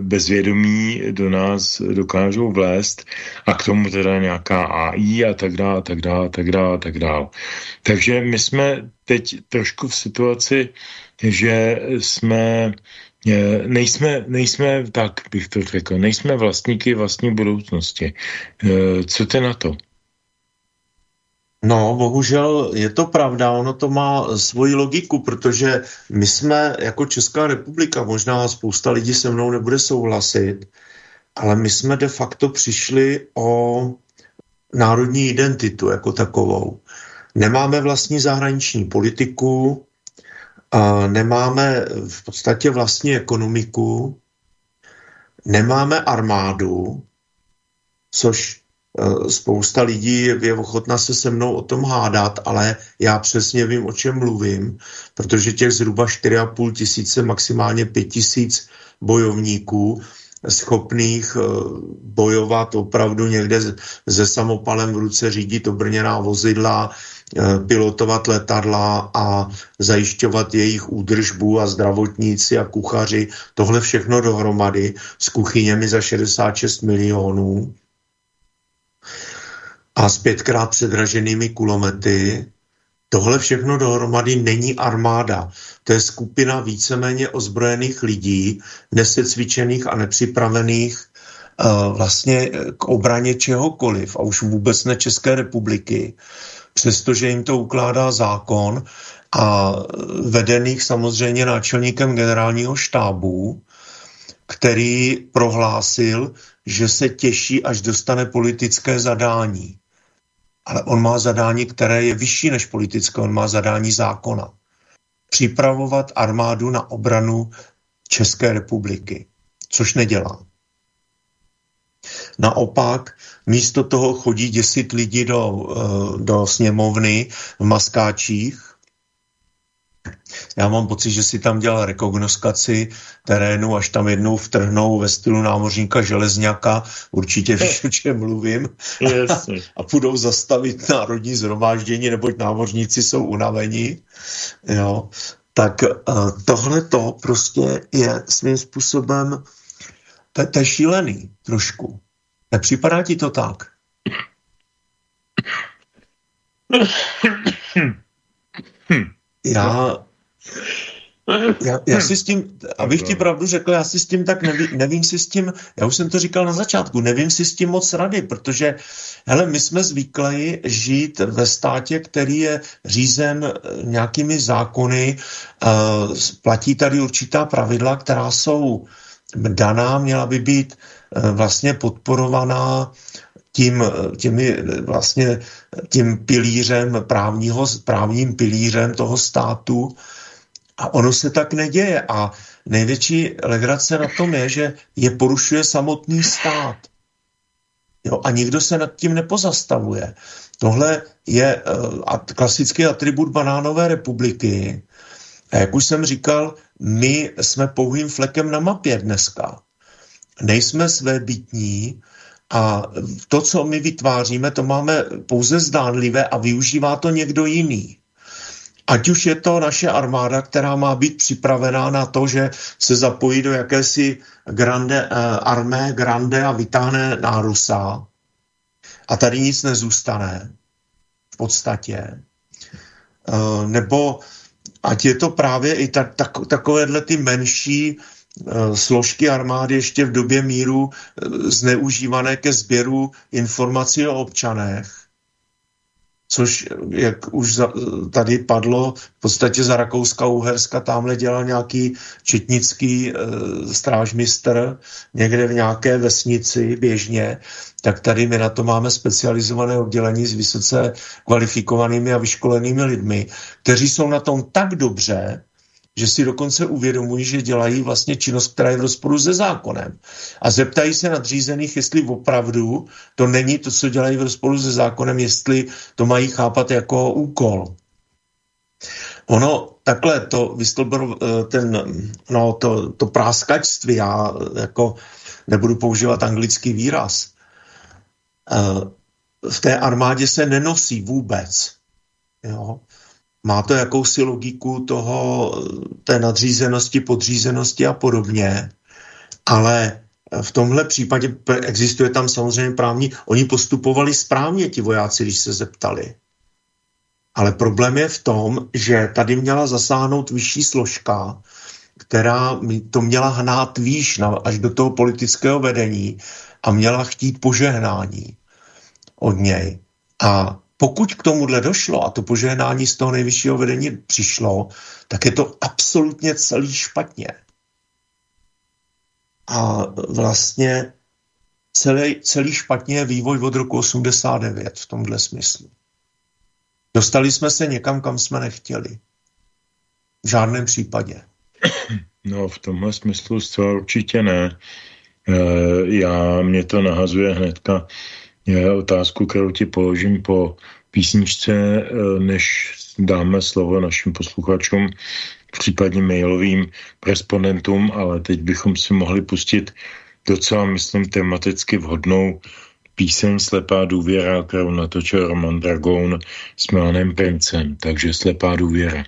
bezvědomí do nás dokážou vlézt a k tomu teda nějaká AI a tak dále, tak dále, tak dále, tak dále. Takže my jsme teď trošku v situaci, že jsme nejsme, nejsme, tak bych to řekl, nejsme vlastníky vlastní budoucnosti. Co ty na to? No, bohužel je to pravda, ono to má svoji logiku, protože my jsme jako Česká republika, možná spousta lidí se mnou nebude souhlasit, ale my jsme de facto přišli o národní identitu jako takovou. Nemáme vlastní zahraniční politiku, nemáme v podstatě vlastní ekonomiku, nemáme armádu, což spousta lidí je ochotná se se mnou o tom hádat, ale já přesně vím, o čem mluvím, protože těch zhruba 4,5 tisíce, maximálně 5 tisíc bojovníků schopných eh, bojovat opravdu někde se samopalem v ruce, řídit obrněná vozidla, eh, pilotovat letadla a zajišťovat jejich údržbu a zdravotníci a kuchaři, tohle všechno dohromady s kuchyněmi za 66 milionů a s pětkrát předraženými kulomety. Tohle všechno dohromady není armáda. To je skupina víceméně ozbrojených lidí, nesecvičených a nepřipravených uh, vlastně k obraně čehokoliv, a už vůbec ne České republiky, přestože jim to ukládá zákon a vedených samozřejmě náčelníkem generálního štábu, který prohlásil, že se těší, až dostane politické zadání ale on má zadání, které je vyšší než politické, on má zadání zákona. Připravovat armádu na obranu České republiky, což nedělá. Naopak, místo toho chodí děsit lidi do, eh, do sněmovny v maskáčích, já mám pocit, že si tam dělal rekognoskaci terénu, až tam jednou vtrhnou ve stylu námořníka Železňaka, určitě víš, o čem mluvím, yes. *laughs* a půjdou zastavit národní zhromáždění, neboť námořníci jsou unavení. Jo. Tak uh, tohle to prostě je svým způsobem to, to je šílený trošku. Nepřipadá ti to tak? Hm. Já já, já si s tím, abych ti pravdu řekl, já si s tím tak neví, nevím si s tím, já už jsem to říkal na začátku, nevím si s tím moc rady, protože hele, my jsme zvyklí žít ve státě, který je řízen eh, nějakými zákony, uh, platí tady určitá pravidla, která jsou daná, měla by být uh, vlastně podporovaná tím, těmi, vlastně tím pilířem právního, právním pilířem toho státu, a ono se tak neděje. A největší legrace na tom je, že je porušuje samotný stát. Jo, a nikdo se nad tím nepozastavuje. Tohle je uh, klasický atribut banánové republiky. A jak už jsem říkal, my jsme pouhým flekem na mapě dneska. Nejsme své bytní a to, co my vytváříme, to máme pouze zdánlivé a využívá to někdo jiný. Ať už je to naše armáda, která má být připravená na to, že se zapojí do jakési grande, uh, armé grande a vytáhne nárusa a tady nic nezůstane v podstatě. Uh, nebo ať je to právě i tak, tak, takovéhle ty menší uh, složky armády ještě v době míru uh, zneužívané ke sběru informací o občanech, což, jak už za, tady padlo, v podstatě za Rakouska-Uherska tamhle dělal nějaký četnický e, strážmistr někde v nějaké vesnici běžně, tak tady my na to máme specializované oddělení s vysoce kvalifikovanými a vyškolenými lidmi, kteří jsou na tom tak dobře, že si dokonce uvědomují, že dělají vlastně činnost, která je v rozporu se zákonem. A zeptají se nadřízených, jestli opravdu to není to, co dělají v rozporu se zákonem, jestli to mají chápat jako úkol. Ono takhle to vystolbro, eh, ten, no, to, to práskačství, já jako nebudu používat anglický výraz, eh, v té armádě se nenosí vůbec. Jo? Má to jakousi logiku toho, té nadřízenosti, podřízenosti a podobně, ale v tomhle případě existuje tam samozřejmě právní, oni postupovali správně, ti vojáci, když se zeptali. Ale problém je v tom, že tady měla zasáhnout vyšší složka, která to měla hnát výš až do toho politického vedení a měla chtít požehnání od něj. A pokud k tomuhle došlo a to požehnání z toho nejvyššího vedení přišlo, tak je to absolutně celý špatně. A vlastně celý, celý špatně je vývoj od roku 89 v tomhle smyslu. Dostali jsme se někam, kam jsme nechtěli. V žádném případě. No, v tomhle smyslu zcela určitě ne. E, já, mě to nahazuje hnedka je otázku, kterou ti položím po písničce, eh, než dáme slovo našim posluchačům, případně mailovým respondentům, ale teď bychom si mohli pustit docela, myslím, tematicky vhodnou píseň Slepá důvěra, kterou natočil Roman Dragoun s Milanem Princem. Takže Slepá důvěra.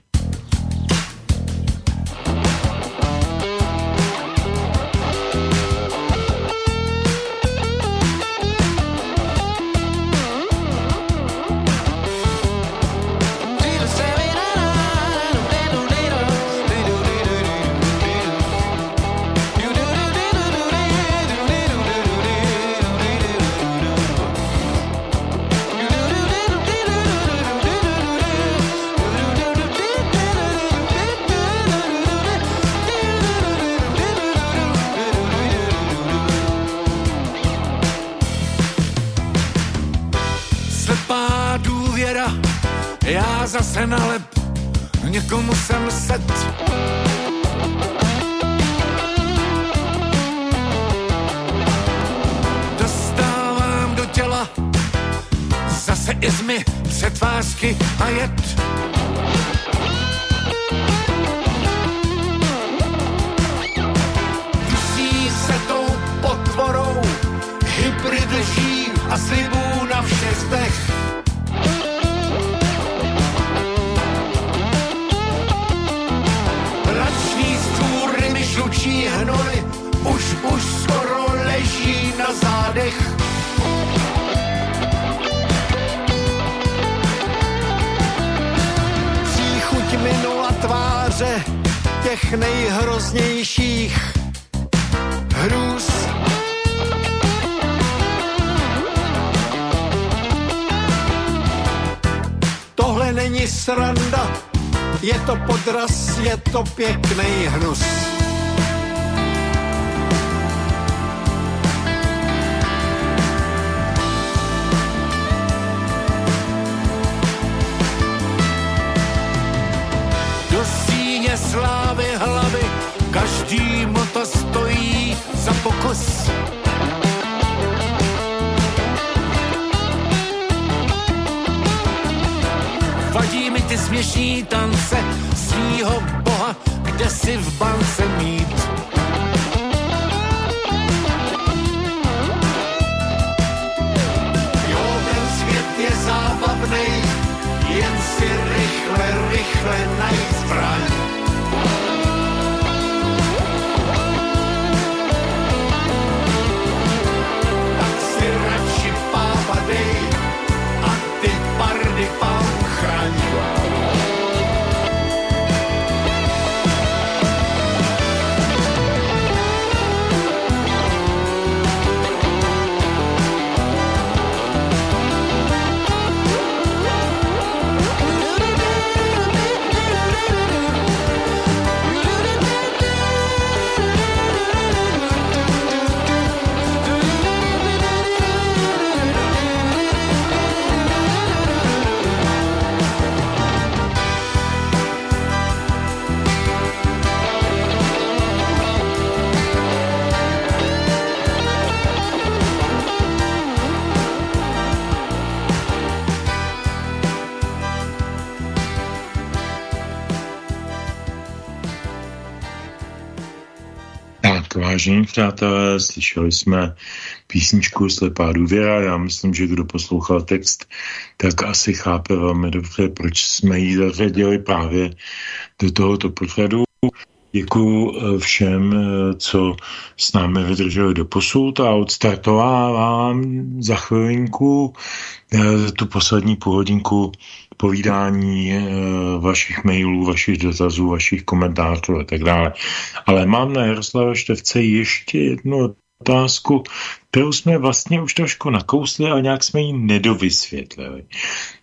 Vážení přátelé, slyšeli jsme písničku Slepá důvěra. Já myslím, že kdo poslouchal text, tak asi chápe velmi dobře, proč jsme ji zařadili právě do tohoto pořadu. Děkuji eh, všem, eh, co s námi vydrželi do posud a odstartovávám za chvilinku eh, tu poslední půlhodinku povídání vašich mailů, vašich dotazů, vašich komentářů a tak dále. Ale mám na Jaroslava Števce ještě jednu otázku, kterou jsme vlastně už trošku nakousli a nějak jsme ji nedovysvětlili.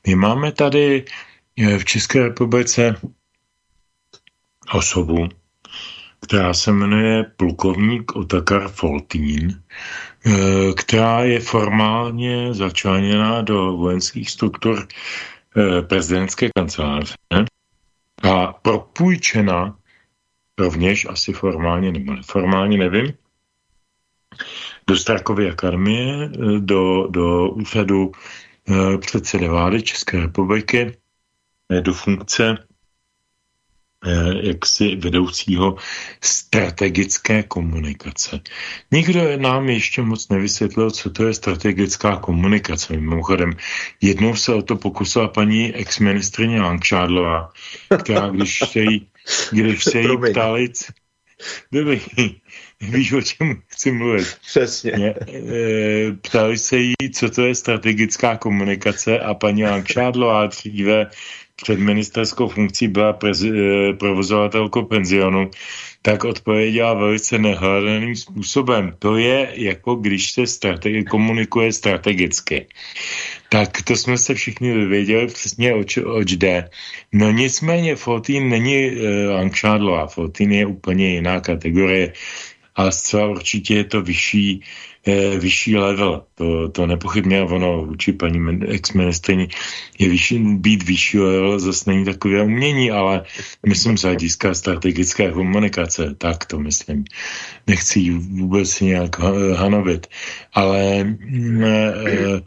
My máme tady v České republice osobu, která se jmenuje plukovník Otakar Foltín, eh, která je formálně začleněná do vojenských struktur eh, prezidentské kanceláře a propůjčena rovněž asi formálně nebo neformálně, nevím, do Strakovy akademie, eh, do, do úřadu předsedy vlády České republiky, do funkce jaksi vedoucího strategické komunikace. Nikdo nám ještě moc nevysvětlil, co to je strategická komunikace. Mimochodem, jednou se o to pokusila paní ex-ministrině Langšádlová, která když se jí, když se jí ptali, Dobrý, víš, o čem chci mluvit. Přesně. Mě, e, ptali se jí, co to je strategická komunikace a paní Langšádlová dříve před ministerskou funkcí byla prezi, eh, provozovatelkou penzionu, tak odpověděla velice nehledaným způsobem. To je jako když se strategi- komunikuje strategicky. Tak to jsme se všichni vyvěděli přesně, oč, oč jde. No nicméně Fotín není uh, Langšádlová, Fotín je úplně jiná kategorie a zcela určitě je to vyšší vyšší level. To, to nepochybně ono vůči paní ex-ministrině je vyšší, být vyšší level zase není takové umění, ale myslím z hlediska strategické komunikace, tak to myslím. Nechci ji vůbec nějak hanovit. Ale mm, e,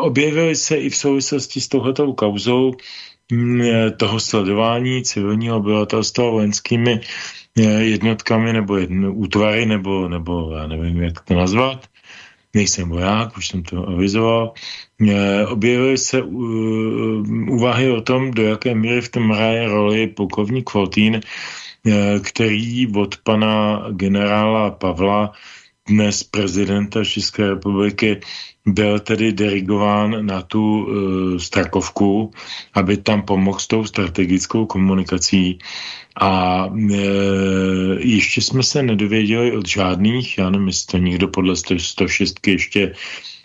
objevily se i v souvislosti s touhletou kauzou mm, toho sledování civilního obyvatelstva vojenskými jednotkami nebo útvary, nebo, nebo já nevím, jak to nazvat. Nejsem voják, už jsem to avizoval. Objevily se úvahy o tom, do jaké míry v tom hraje roli plukovník Foltín, který od pana generála Pavla dnes prezidenta České republiky byl tedy dirigován na tu uh, Strakovku, aby tam pomohl s tou strategickou komunikací. A uh, ještě jsme se nedověděli od žádných, já nevím, jestli to nikdo podle 106 ještě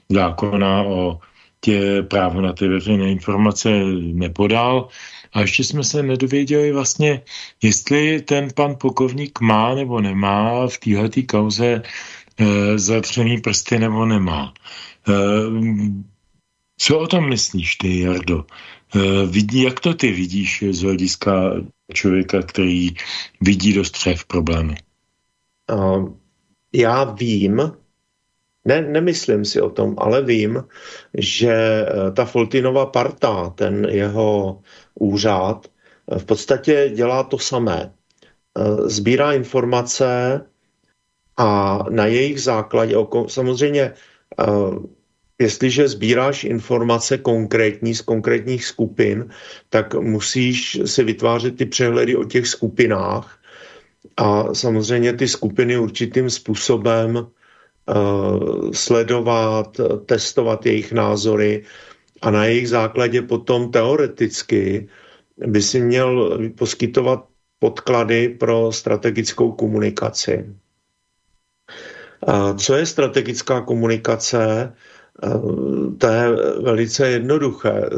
zákona o tě právo na ty veřejné informace nepodal. A ještě jsme se nedověděli vlastně, jestli ten pan plukovník má nebo nemá v této kauze e, zatřený prsty nebo nemá. E, co o tom myslíš ty, Jardo? E, vidí, jak to ty vidíš z hlediska člověka, který vidí do střev problému? Uh, já vím, ne, nemyslím si o tom, ale vím, že ta Foltinova parta, ten jeho úřad, v podstatě dělá to samé. Sbírá informace a na jejich základě, samozřejmě jestliže sbíráš informace konkrétní z konkrétních skupin, tak musíš si vytvářet ty přehledy o těch skupinách a samozřejmě ty skupiny určitým způsobem uh, sledovat, testovat jejich názory a na jejich základě potom teoreticky by si měl poskytovat podklady pro strategickou komunikaci. Co je strategická komunikace? To je velice jednoduché.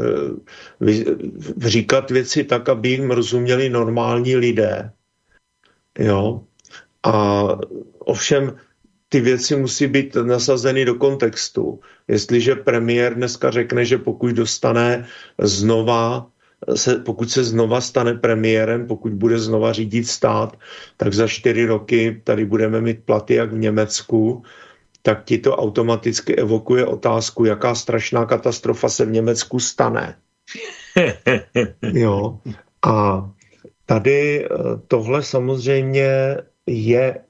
Říkat věci tak, aby jim rozuměli normální lidé. Jo? A ovšem ty věci musí být nasazeny do kontextu. Jestliže premiér dneska řekne, že pokud dostane znova se, pokud se znova stane premiérem, pokud bude znova řídit stát, tak za čtyři roky tady budeme mít platy jak v Německu, tak ti to automaticky evokuje otázku, jaká strašná katastrofa se v Německu stane. *laughs* jo. A tady eh, tohle samozřejmě je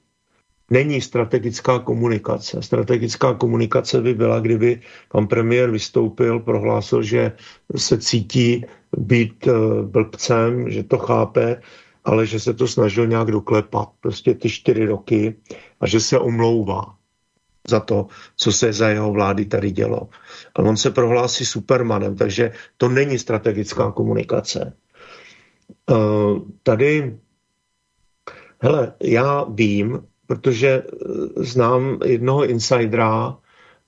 není strategická komunikace. Strategická komunikace by byla, kdyby pan premiér vystoupil, prohlásil, že se cítí být eh, blbcem, že to chápe, ale že se to snažil nějak doklepat prostě ty čtyři roky a že se omlouvá za to, co se za jeho vlády tady dělo. A on se prohlásí supermanem, takže to není strategická komunikace. Uh, tady, hele, já vím, protože eh, znám jednoho insidera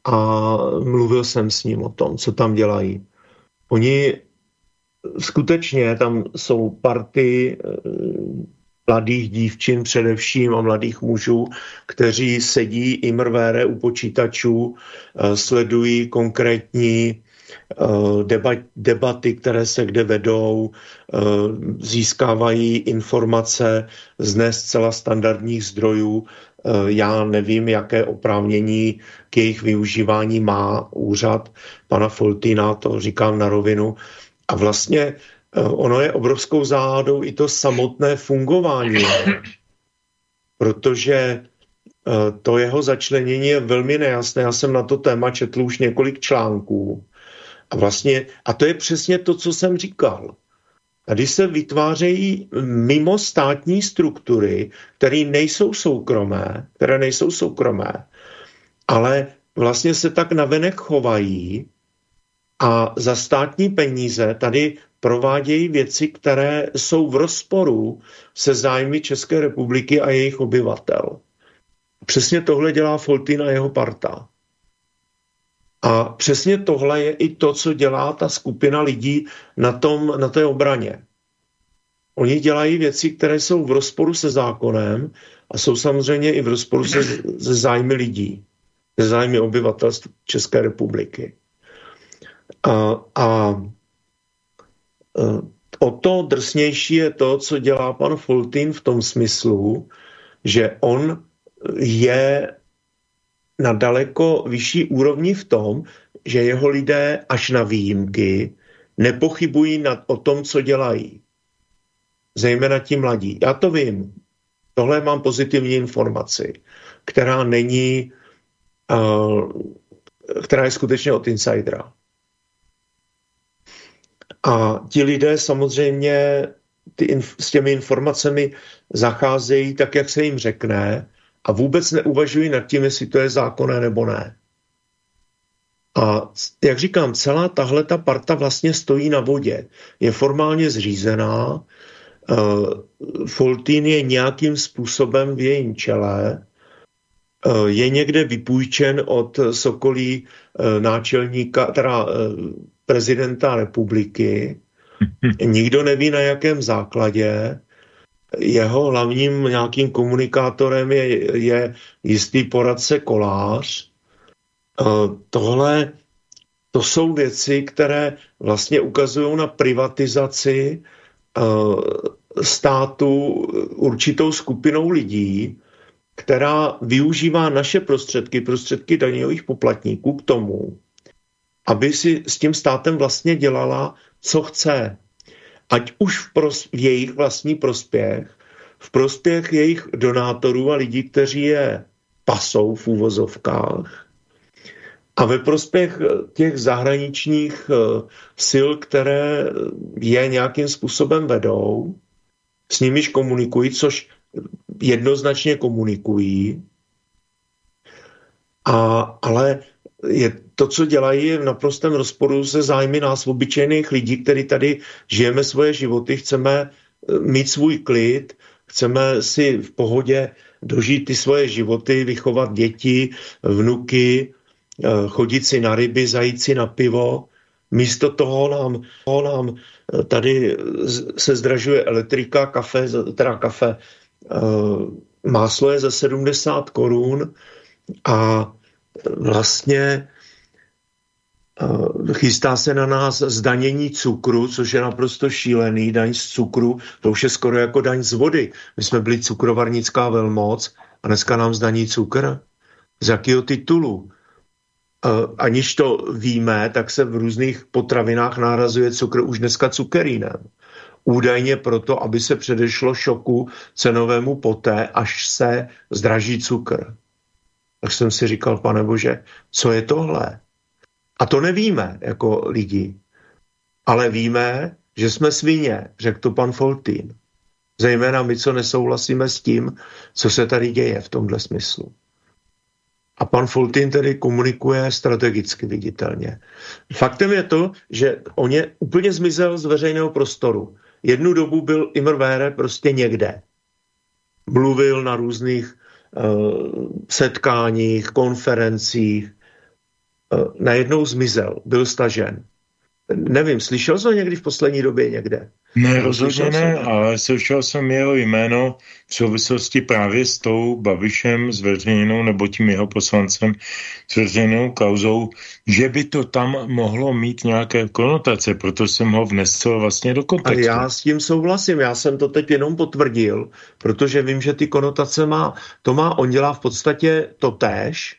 a mluvil jsem s ním o tom, co tam dělají. Oni skutečně tam jsou party eh, mladých dívčin především a mladých mužů, kteří sedí imrvére u počítačů, eh, sledují konkrétní debaty, které se kde vedou, získávají informace z ne zcela standardních zdrojů. Já nevím, jaké oprávnění k jejich využívání má úřad pana Foltina, to říkám na rovinu. A vlastně ono je obrovskou zádou i to samotné fungování, protože to jeho začlenění je velmi nejasné. Já jsem na to téma četl už několik článků a vlastně, a to je přesně to, co jsem říkal. Tady se vytvářejí mimo státní struktury, které nejsou soukromé, které nejsou soukromé, ale vlastně se tak navenek chovají a za státní peníze tady provádějí věci, které jsou v rozporu se zájmy České republiky a jejich obyvatel. Přesně tohle dělá Foltin a jeho parta. A přesně tohle je i to, co dělá ta skupina lidí na, tom, na té obraně. Oni dělají věci, které jsou v rozporu se zákonem a jsou samozřejmě i v rozporu se, se zájmy lidí, se zájmy obyvatelstva České republiky. A, a e, o to drsnější je to, co dělá pan Fultin v tom smyslu, že on je na daleko vyšší úrovni v tom, že jeho lidé až na výjimky nepochybují nad, o tom, co dělají. Zejména ti mladí. Já to vím. Tohle mám pozitivní informaci, která není, uh, která je skutečně od insidera. A ti lidé samozřejmě ty s těmi informacemi zacházejí tak, jak se jim řekne a vůbec neuvažují nad tím, jestli to je zákonné nebo ne. A jak říkám, celá tahle ta parta vlastně stojí na vodě. Je formálně zřízená, uh, Foltín je nějakým způsobem v jejím čele, uh, je někde vypůjčen od Sokolí uh, náčelníka, teda prezidenta republiky. *laughs* Nikdo neví na jakém základě. Jeho hlavním nějakým komunikátorem je, je jistý poradce Kolář. Tohle to jsou věci, které vlastně ukazují na privatizaci státu určitou skupinou lidí, která využívá naše prostředky, prostředky daňových poplatníků k tomu, aby si s tím státem vlastně dělala, co chce. Ať už v, pros- v jejich vlastní prospěch, v prospěch jejich donátorů a lidí, kteří je pasou v úvozovkách, a ve prospěch těch zahraničních eh, sil, které je nějakým způsobem vedou, s nimiž komunikují, což jednoznačně komunikují, a, ale je to, co dělají, je v naprostém rozporu se zájmy nás, obyčejných lidí, kteří tady žijeme svoje životy, chceme eh, mít svůj klid, chceme si v pohodě dožít ty svoje životy, vychovat děti, vnuky, eh, chodit si na ryby, zajít si na pivo. Místo toho nám, toho nám eh, tady se zdražuje elektrika, kafe, teda kafe, máslo je za 70 korun a vlastně chystá se na nás zdanění cukru, což je naprosto šílený, daň z cukru, to už je skoro jako daň z vody. My jsme byli cukrovarnická velmoc a dneska nám zdaní cukr. Z jakého titulu? Aniž to víme, tak se v různých potravinách nárazuje cukr už dneska cukerínem. Údajně proto, aby se předešlo šoku cenovému poté, až se zdraží cukr. Tak jsem si říkal, pane bože, co je tohle? A to nevíme jako lidi. Ale víme, že jsme svině, řekl to pan Foltín. Zejména my, co nesouhlasíme s tím, co se tady děje v tomhle smyslu. A pan Fultin tedy komunikuje strategicky viditelně. Faktem je to, že on je úplně zmizel z veřejného prostoru. Jednu dobu byl Imr prostě někde. Mluvil na různých uh, setkáních, konferencích, najednou zmizel, byl stažen. Nevím, slyšel jsi ho někdy v poslední době někde? Ne, rozhodně ne, ale slyšel jsem jeho jméno v souvislosti právě s tou Babišem zveřejněnou, nebo tím jeho poslancem zveřejněnou kauzou, že by to tam mohlo mít nějaké konotace, proto jsem ho vnesl vlastně do kontextu. A já s tím souhlasím, já jsem to teď jenom potvrdil, protože vím, že ty konotace má, to má, on dělá v podstatě to též,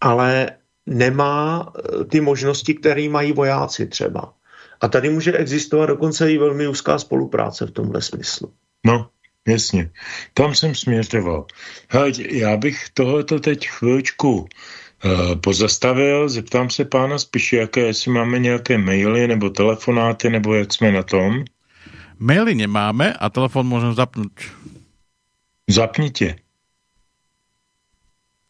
ale nemá eh, ty možnosti, které mají vojáci třeba. A tady může existovat dokonce i velmi úzká spolupráce v tomhle smyslu. No, jasně. Tam jsem směřoval. Hele, já bych tohoto teď chvíličku uh, pozastavil, zeptám se pána spíš, jaké, jestli máme nějaké maily nebo telefonáty, nebo jak jsme na tom. Maily nemáme a telefon můžeme zapnout. Zapnite.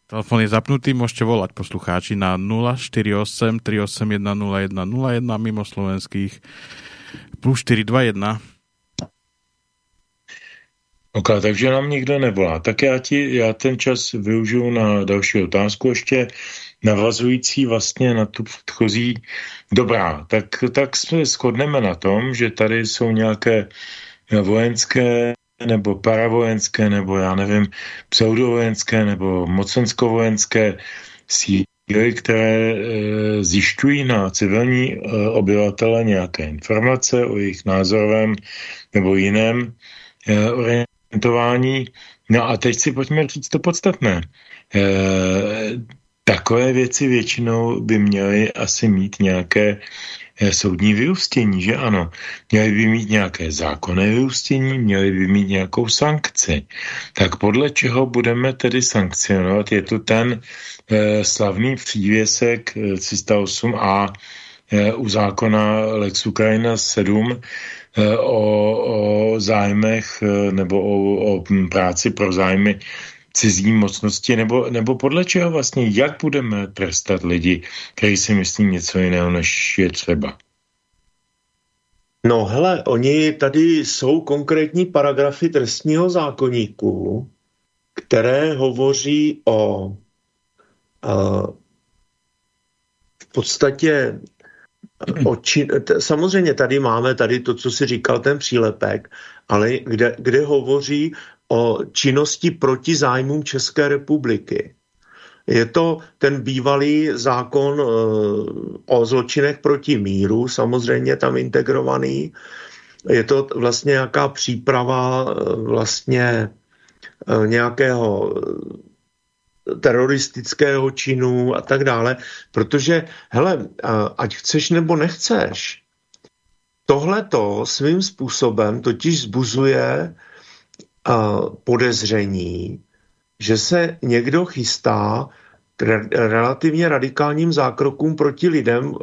Telefón je zapnutý, môžete volať poslucháči na 048 381 0101 mimo slovenských plus 421. Ok, takže nám nikdo nevolá. Tak já, ti, já ten čas využiju na další otázku ještě navazující vlastně na tu předchozí. Dobrá, tak, tak se shodneme na tom, že tady jsou nějaké vojenské nebo paravojenské, nebo já nevím, pseudovojenské nebo mocenskovojenské síly, které e, zjišťují na civilní e, obyvatele nějaké informace o jejich názorovém nebo jiném e, orientování. No a teď si pojďme říct to podstatné. E, takové věci většinou by měly asi mít nějaké soudní vyústění, že ano. Měli by mít nějaké zákonné vyústění, měli by mít nějakou sankci. Tak podle čeho budeme tedy sankcionovat? Je tu ten eh, slavný přívěsek 308a eh, u zákona Lex Ukrajina 7 eh, o, o zájmech eh, nebo o, o práci pro zájmy cizí mocnosti, nebo, nebo podle čeho vlastně, jak budeme trestat lidi, kteří si myslí něco jiného, než je třeba? No hele, oni tady jsou konkrétní paragrafy trestního zákoníku, které hovoří o uh, v podstatě o či, samozřejmě tady máme tady to, co si říkal ten přílepek, ale kde, kde hovoří o činnosti proti zájmům České republiky. Je to ten bývalý zákon eh, o zločinech proti míru, samozřejmě tam integrovaný. Je to vlastně nějaká příprava eh, vlastně eh, nějakého teroristického činu a tak dále, protože, hele, ať chceš nebo nechceš, tohleto svým způsobem totiž zbuzuje podezření, že se někdo chystá k relativně radikálním zákrokům proti lidem,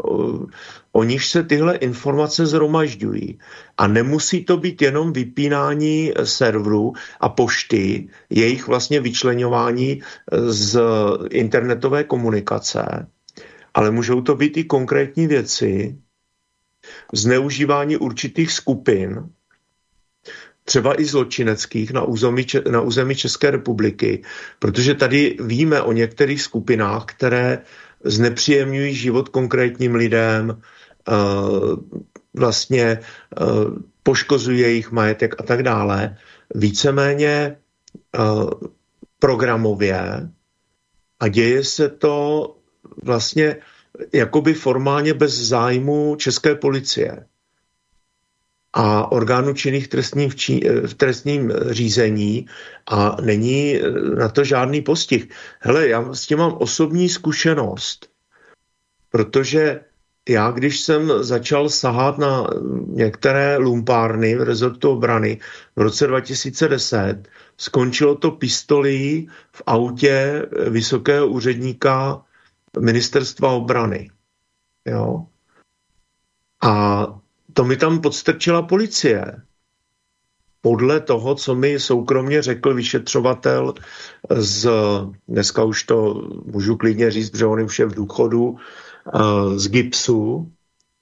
o nich se tyhle informace zhromažďují. A nemusí to být jenom vypínání serverů a pošty, jejich vlastně vyčlenování z internetové komunikace, ale můžou to být i konkrétní věci, zneužívání určitých skupin, třeba i zločineckých na území, na území České republiky, protože tady víme o některých skupinách, které znepříjemňují život konkrétním lidem, eh, vlastně eh, poškozují jejich majetek a tak dále, víceméně eh, programově a děje se to vlastně jakoby formálně bez zájmu české policie a orgánů činných trestním v, čí, v trestním řízení a není na to žádný postih. Hele, já s tím mám osobní zkušenost, protože já, když jsem začal sahat na některé lumpárny v rezortu obrany v roce 2010, skončilo to pistolí v autě vysokého úředníka ministerstva obrany. Jo? To mi tam podstrčila policie. Podle toho, co mi soukromně řekl vyšetřovatel z, dneska už to můžu klidně říct, protože on už je v důchodu, eh, z GIPSu,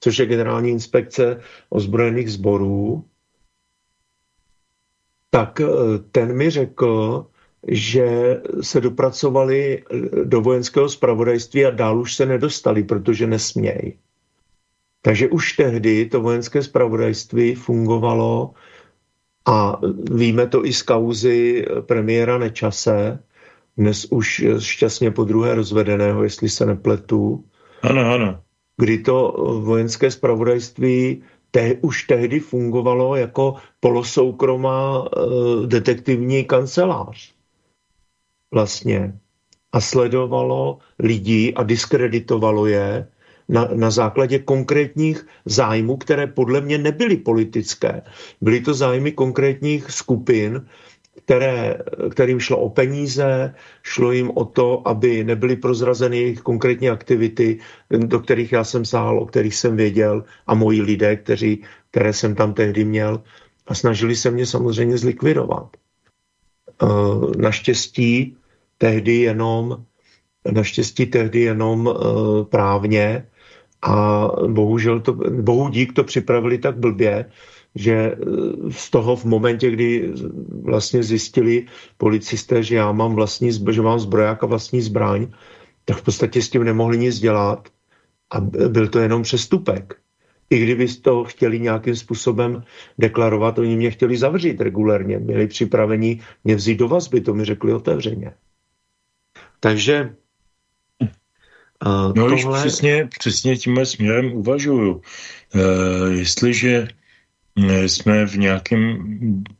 což je generální inspekce ozbrojených sborů, tak eh, ten mi řekl, že se dopracovali do vojenského spravodajství a dál už se nedostali, protože nesmějí. Takže už tehdy to vojenské spravodajství fungovalo a víme to i z kauzy premiéra Nečase, dnes už šťastně po druhé rozvedeného, jestli se nepletu. Ano, ano. Kdy to vojenské spravodajství te, už tehdy fungovalo jako polosoukromá e, detektivní kancelář. Vlastně. A sledovalo lidi a diskreditovalo je na, na základě konkrétních zájmů, které podle mě nebyly politické. Byly to zájmy konkrétních skupin, které, kterým šlo o peníze, šlo jim o to, aby nebyly prozrazeny jejich konkrétní aktivity, do kterých já jsem sáhl, o kterých jsem věděl a moji lidé, kteří, které jsem tam tehdy měl a snažili se mě samozřejmě zlikvidovat. Eh, naštěstí tehdy jenom naštěstí tehdy jenom eh, právně a bohužel to, bohu dík to připravili tak blbě, že eh, z toho v momentě, kdy vlastně zjistili policisté, že já mám vlastní, že mám zbroják a vlastní zbraň, tak v podstatě s tím nemohli nic dělat a byl to jenom přestupek. I kdyby to chtěli nějakým způsobem deklarovat, oni mě chtěli zavřít regulérně, měli připravení mě vzít do vazby, to mi řekli otevřeně. Takže Uh, no tohle... už přesně, přesně tímhle směrem uvažuju. Uh, jestliže eh, jsme v nějakém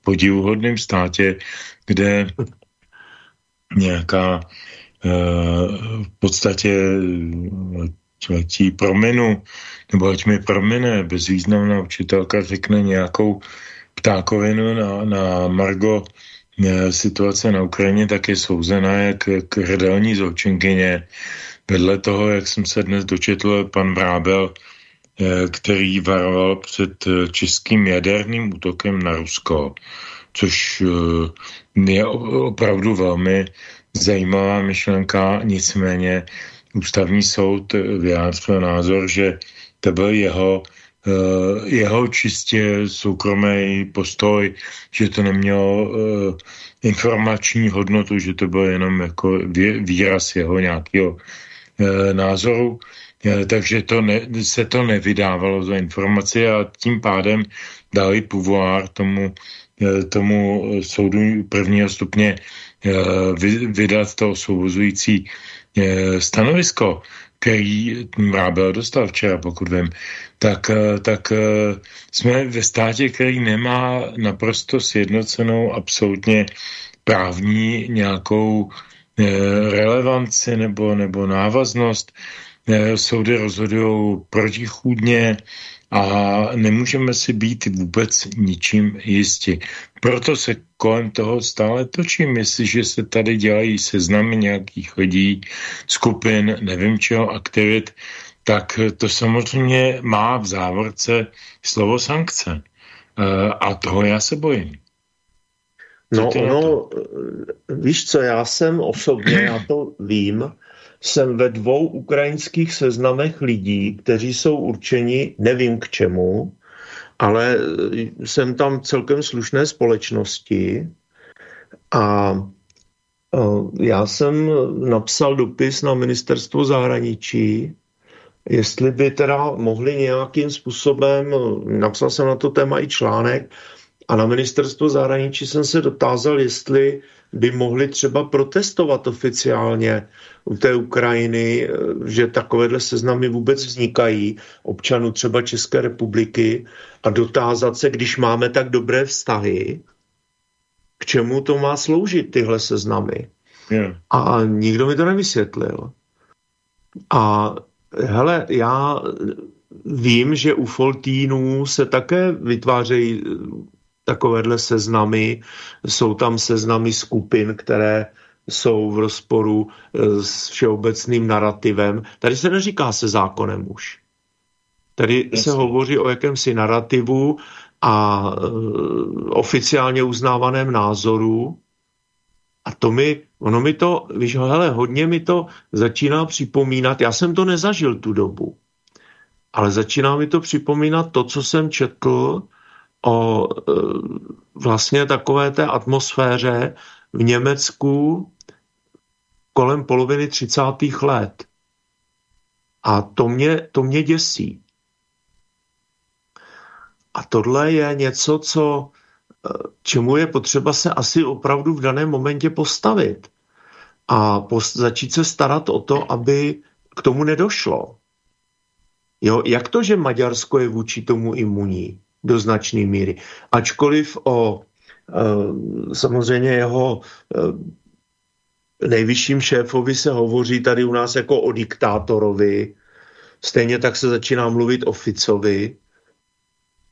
podivuhodném státě, kde nějaká uh, v podstatě tí prominu, nebo ať mi promine, bezvýznamná učitelka řekne nějakou ptákovinu na, na Margo situace na Ukrajině, tak je souzená jak, jak hrdelní zločinkyně. Vedle toho, jak jsem se dnes dočetl, pan Vrábel, eh, který varoval před eh, českým jaderným útokem na Rusko, což je opravdu velmi zajímavá myšlenka, nicméně ústavní soud vyjádřil názor, že to byl jeho jeho čistě soukromý postoj, že to nemělo informační hodnotu, že to byl jenom jako výraz jeho nějakého názoru takže to ne, se to nevydávalo za informaci a tím pádem dali pouvoir tomu, e, tomu soudu prvního stupně vydat to osvobozující e, stanovisko, který Rábel dostal včera, pokud vím, tak, tak jsme ve státě, který nemá naprosto sjednocenou absolutně právní nějakou relevanci nebo, nebo návaznost soudy rozhodují protichůdně a nemůžeme si být vůbec ničím jisti. Proto se kolem toho stále točím, jestliže se tady dělají seznamy nějakých lidí, skupin, nevím čeho, aktivit, tak to samozřejmě má v závorce slovo sankce. E, a toho já se bojím. No, no, víš co, já jsem osobně, já to vím, jsem ve dvou ukrajinských seznamech lidí, kteří jsou určeni nevím k čemu, ale jsem tam celkem slušné společnosti a já jsem napsal dopis na ministerstvo zahraničí, jestli by teda mohli nějakým způsobem, napsal jsem na to téma i článek, a na ministerstvo zahraničí jsem se dotázal, jestli by mohli třeba protestovat oficiálně u té Ukrajiny, že takovéhle seznamy vůbec vznikají občanů třeba České republiky a dotázat se, když máme tak dobré vztahy, k čemu to má sloužit tyhle seznamy. Yeah. A nikdo mi to nevysvětlil. A hele, já vím, že u Foltínů se také vytvářejí takovéhle seznamy. Jsou tam seznamy skupin, které jsou v rozporu eh, s všeobecným narrativem. Tady se neříká se zákonem už. Tady Jasně. se hovoří o jakémsi narrativu a uh, oficiálně uznávaném názoru. A to mi, ono mi to, víš, hele, hodně mi to začíná připomínat, já jsem to nezažil tu dobu, ale začíná mi to připomínat to, co jsem četl o e, vlastně takové té atmosféře v Německu kolem poloviny 30. let. A to mě, to mě děsí. A tohle je něco, co, e, čemu je potřeba se asi opravdu v daném momentě postavit. A post, začít se starat o to, aby k tomu nedošlo. Jo, jak to, že Maďarsko je vůči tomu imunní? Do značné míry. Ačkoliv o e, samozřejmě jeho e, nejvyšším šéfovi se hovoří tady u nás jako o diktátorovi, stejně tak se začíná mluvit o Ficovi,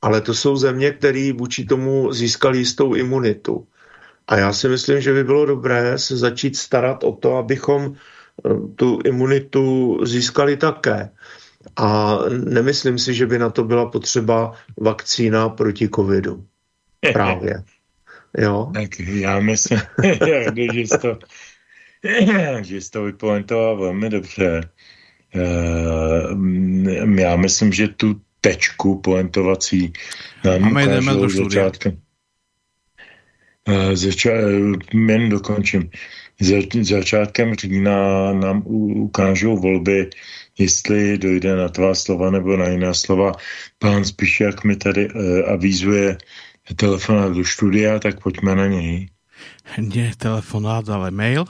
ale to jsou země, které vůči tomu získali jistou imunitu. A já si myslím, že by bylo dobré se začít starat o to, abychom e, tu imunitu získali také. A nemyslím si, že by na to byla potřeba vakcína proti covidu. *laughs* Právě. Jo? Tak já myslím, *laughs* že jsi to, *laughs* že jsi to vypointoval velmi dobře. Eh, já myslím, že tu tečku pointovací nám ukážou začátkem. Eh, zača, jen dokončím. Za, začátkem října nám ukážou volby jestli dojde na tvá slova nebo na jiná slova. Pán jak mi tady uh, avízuje telefonát do studia, tak pojďme na něj. Nie telefonát, ale mail.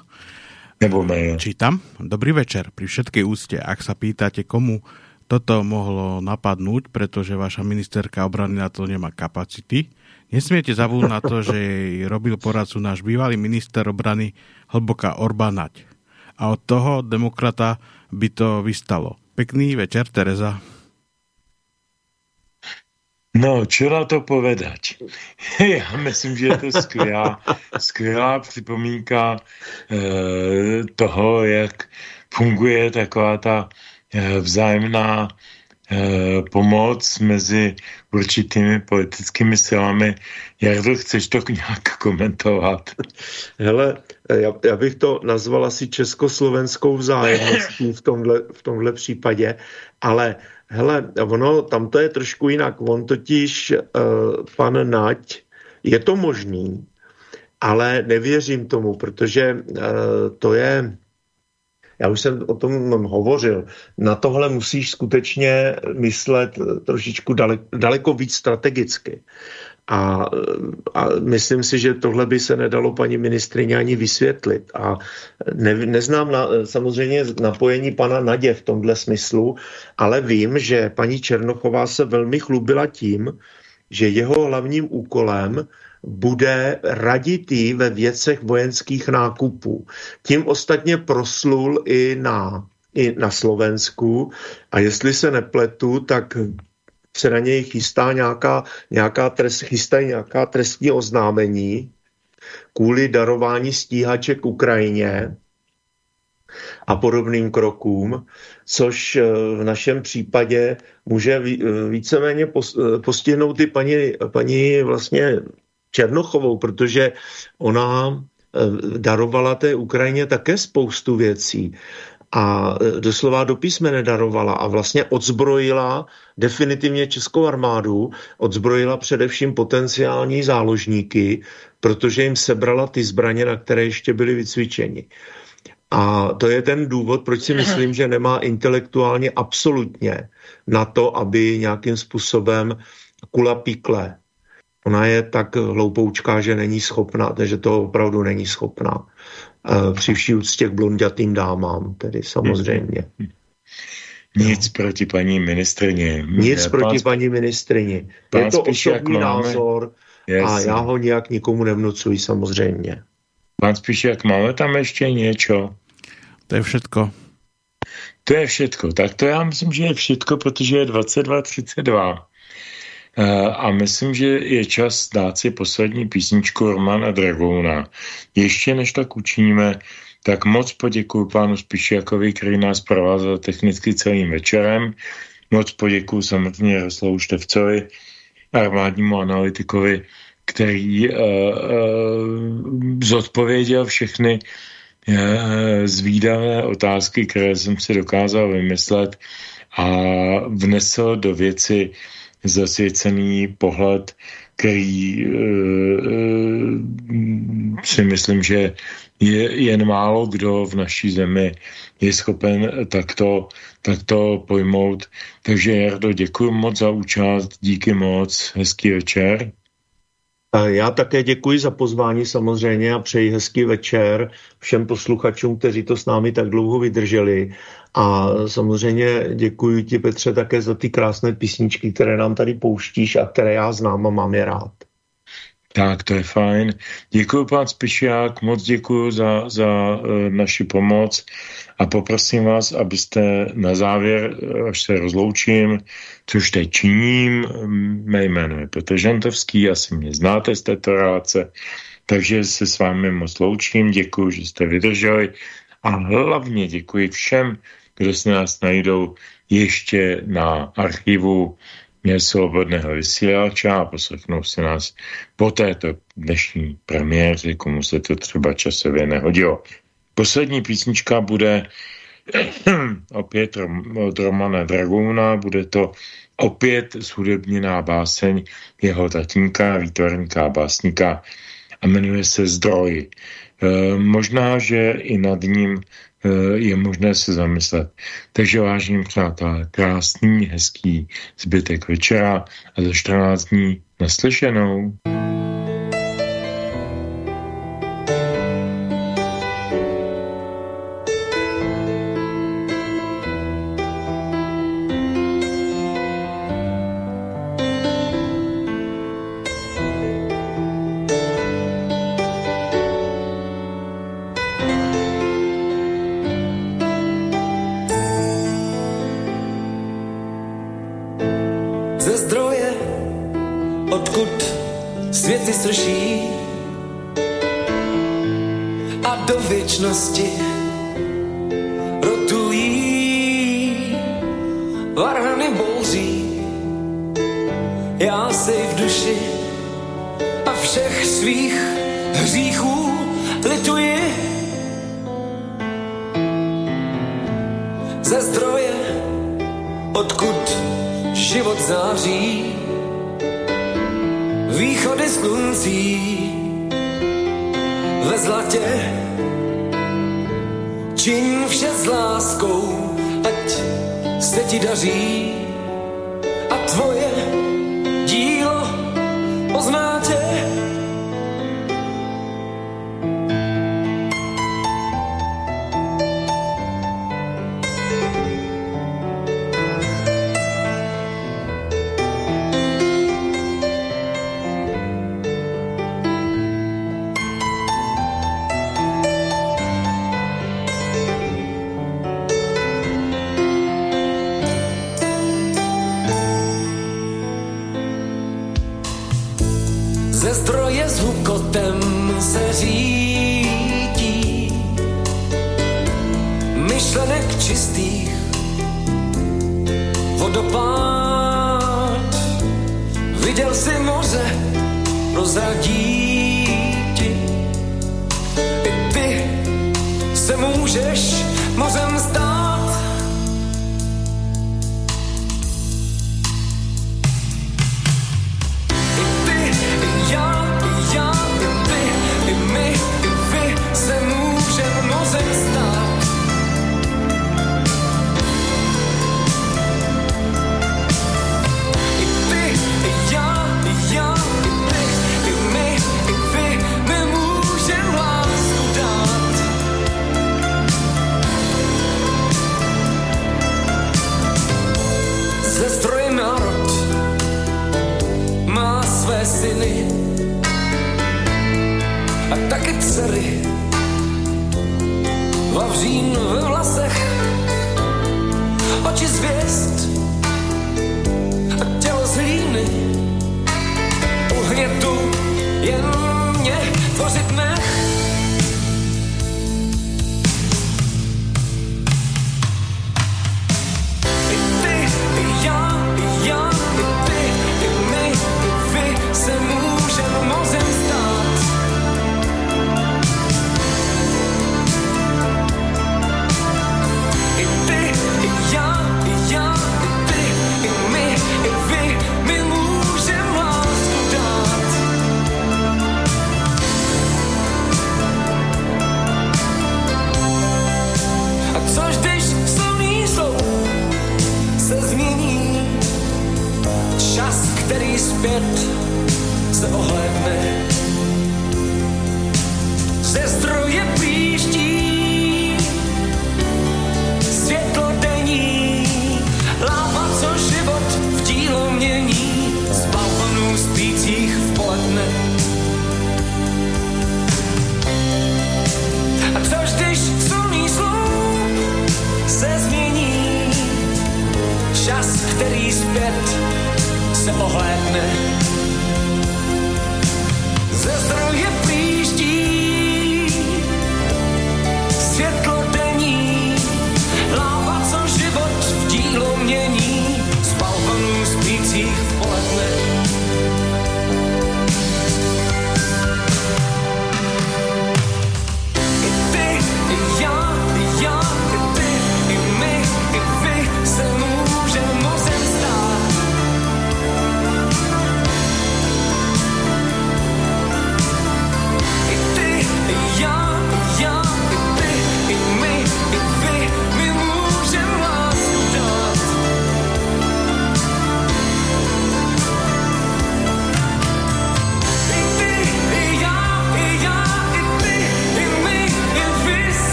Nebo mail. Čítam. Dobrý večer. Pri všetkej úste, ak sa pýtate, komu toto mohlo napadnúť, pretože vaša ministerka obrany na to nemá kapacity, nesmiete zavúť na to, že robil poradcu náš bývalý minister obrany Hlboka Orbánať. A od toho demokrata by to vystalo. Pekný večer, Tereza. No, čo na to povedať? *laughs* Já myslím, že je to skvělá, *laughs* skvělá připomínka eh, toho, jak funguje taková ta eh, vzájemná Eh, pomoc mezi určitými politickými silami. Jardo, chceš to nějak komentovat? Hele, já, já bych to nazval asi československou vzájemností v tomhle, v tomhle případě, ale hele, ono, tam to je trošku jinak. On totiž, uh, pan Nať, je to možný, ale nevěřím tomu, protože to je já už jsem o tom hovořil, na tohle musíš skutečně myslet trošičku daleko, daleko víc strategicky. A, a myslím si, že tohle by se nedalo paní ministrině ani vysvětlit. A ne, neznám na, samozřejmě napojení pana Nadě v tomhle smyslu, ale vím, že paní Černochová se velmi chlubila tím, že jeho hlavním úkolem bude raditý ve věcech vojenských nákupů. Tím ostatně proslul i na, i na Slovensku a jestli se nepletu, tak se na něj chystá nějaká, nějaká trest, chystají nějaká trestní oznámení kvůli darování stíhaček Ukrajině a podobným krokům, což eh, v našem případě může eh, víceméně eh, postihnout i paní, paní vlastně Černochovou, protože ona eh, darovala té Ukrajině také spoustu věcí a eh, doslova do písmene darovala a vlastně odzbrojila definitivně českou armádu, odzbrojila především potenciální záložníky, protože jim sebrala ty zbraně, na které ještě byly vycvičeni. A to je ten důvod, proč si myslím, že nemá intelektuálně absolutně na to, aby nějakým způsobem kula píkle Ona je tak hloupoučká, že není schopná, že to opravdu není schopná. E, při vší úctě k blondětým dámám, tedy samozřejmě. Nic no. proti paní ministrině. Nic pán, proti paní ministrině. Je to osobní názor yes. a já ho nijak nikomu nevnucuji samozřejmě. Pán spíš, jak máme tam ještě něco? To je všetko. To je všetko. Tak to já myslím, že je všetko, protože je 22.32. Eh, a myslím, že je čas dát si poslední písničku Romana Dragouna. Ještě než tak učiníme, tak moc poděkuji pánu Spišiakovi, který nás provázel technicky celým večerem. Moc poděkuji samozřejmě Jaroslavu Števcovi, armádnímu analytikovi, který uh, uh, zodpověděl všechny uh, zvídavé otázky, které jsem si dokázal vymyslet a vnesl do věci zasvěcený pohled, který e, si myslím, že je jen málo kdo v naší zemi je schopen takto, takto pojmout. Takže Jardo, děkuji moc za účast, díky moc, hezký večer. Já také děkuji za pozvání samozřejmě a přeji hezký večer všem posluchačům, kteří to s námi tak dlouho vydrželi. A samozřejmě děkuji ti, Petře, také za ty krásné písničky, které nám tady pouštíš a které já znám a mám je rád. Tak, to je fajn. Děkuji, pán Spišiák, moc děkuji za, za uh, naši pomoc a poprosím vás, abyste na závěr, až se rozloučím, což teď činím, mé jméno je Petr Žantovský, asi mě znáte z této relace, takže se s vámi moc loučím, děkuji, že jste vydrželi a hlavně děkuji všem, kdo se nás najdou ještě na archivu mě svobodného vysílače a poslechnou si nás po této dnešní premiéře, komu se to třeba časově nehodilo. Poslední písnička bude *clears throat* opět od Romana Dragouna, bude to opět zhudebněná báseň jeho tatínka, výtvarníka a básníka a jmenuje se Zdroj. E, možná, že i nad ním e, je možné se zamyslet. Takže vážení přátelé, krásný, hezký zbytek večera a za 14 dní naslyšenou.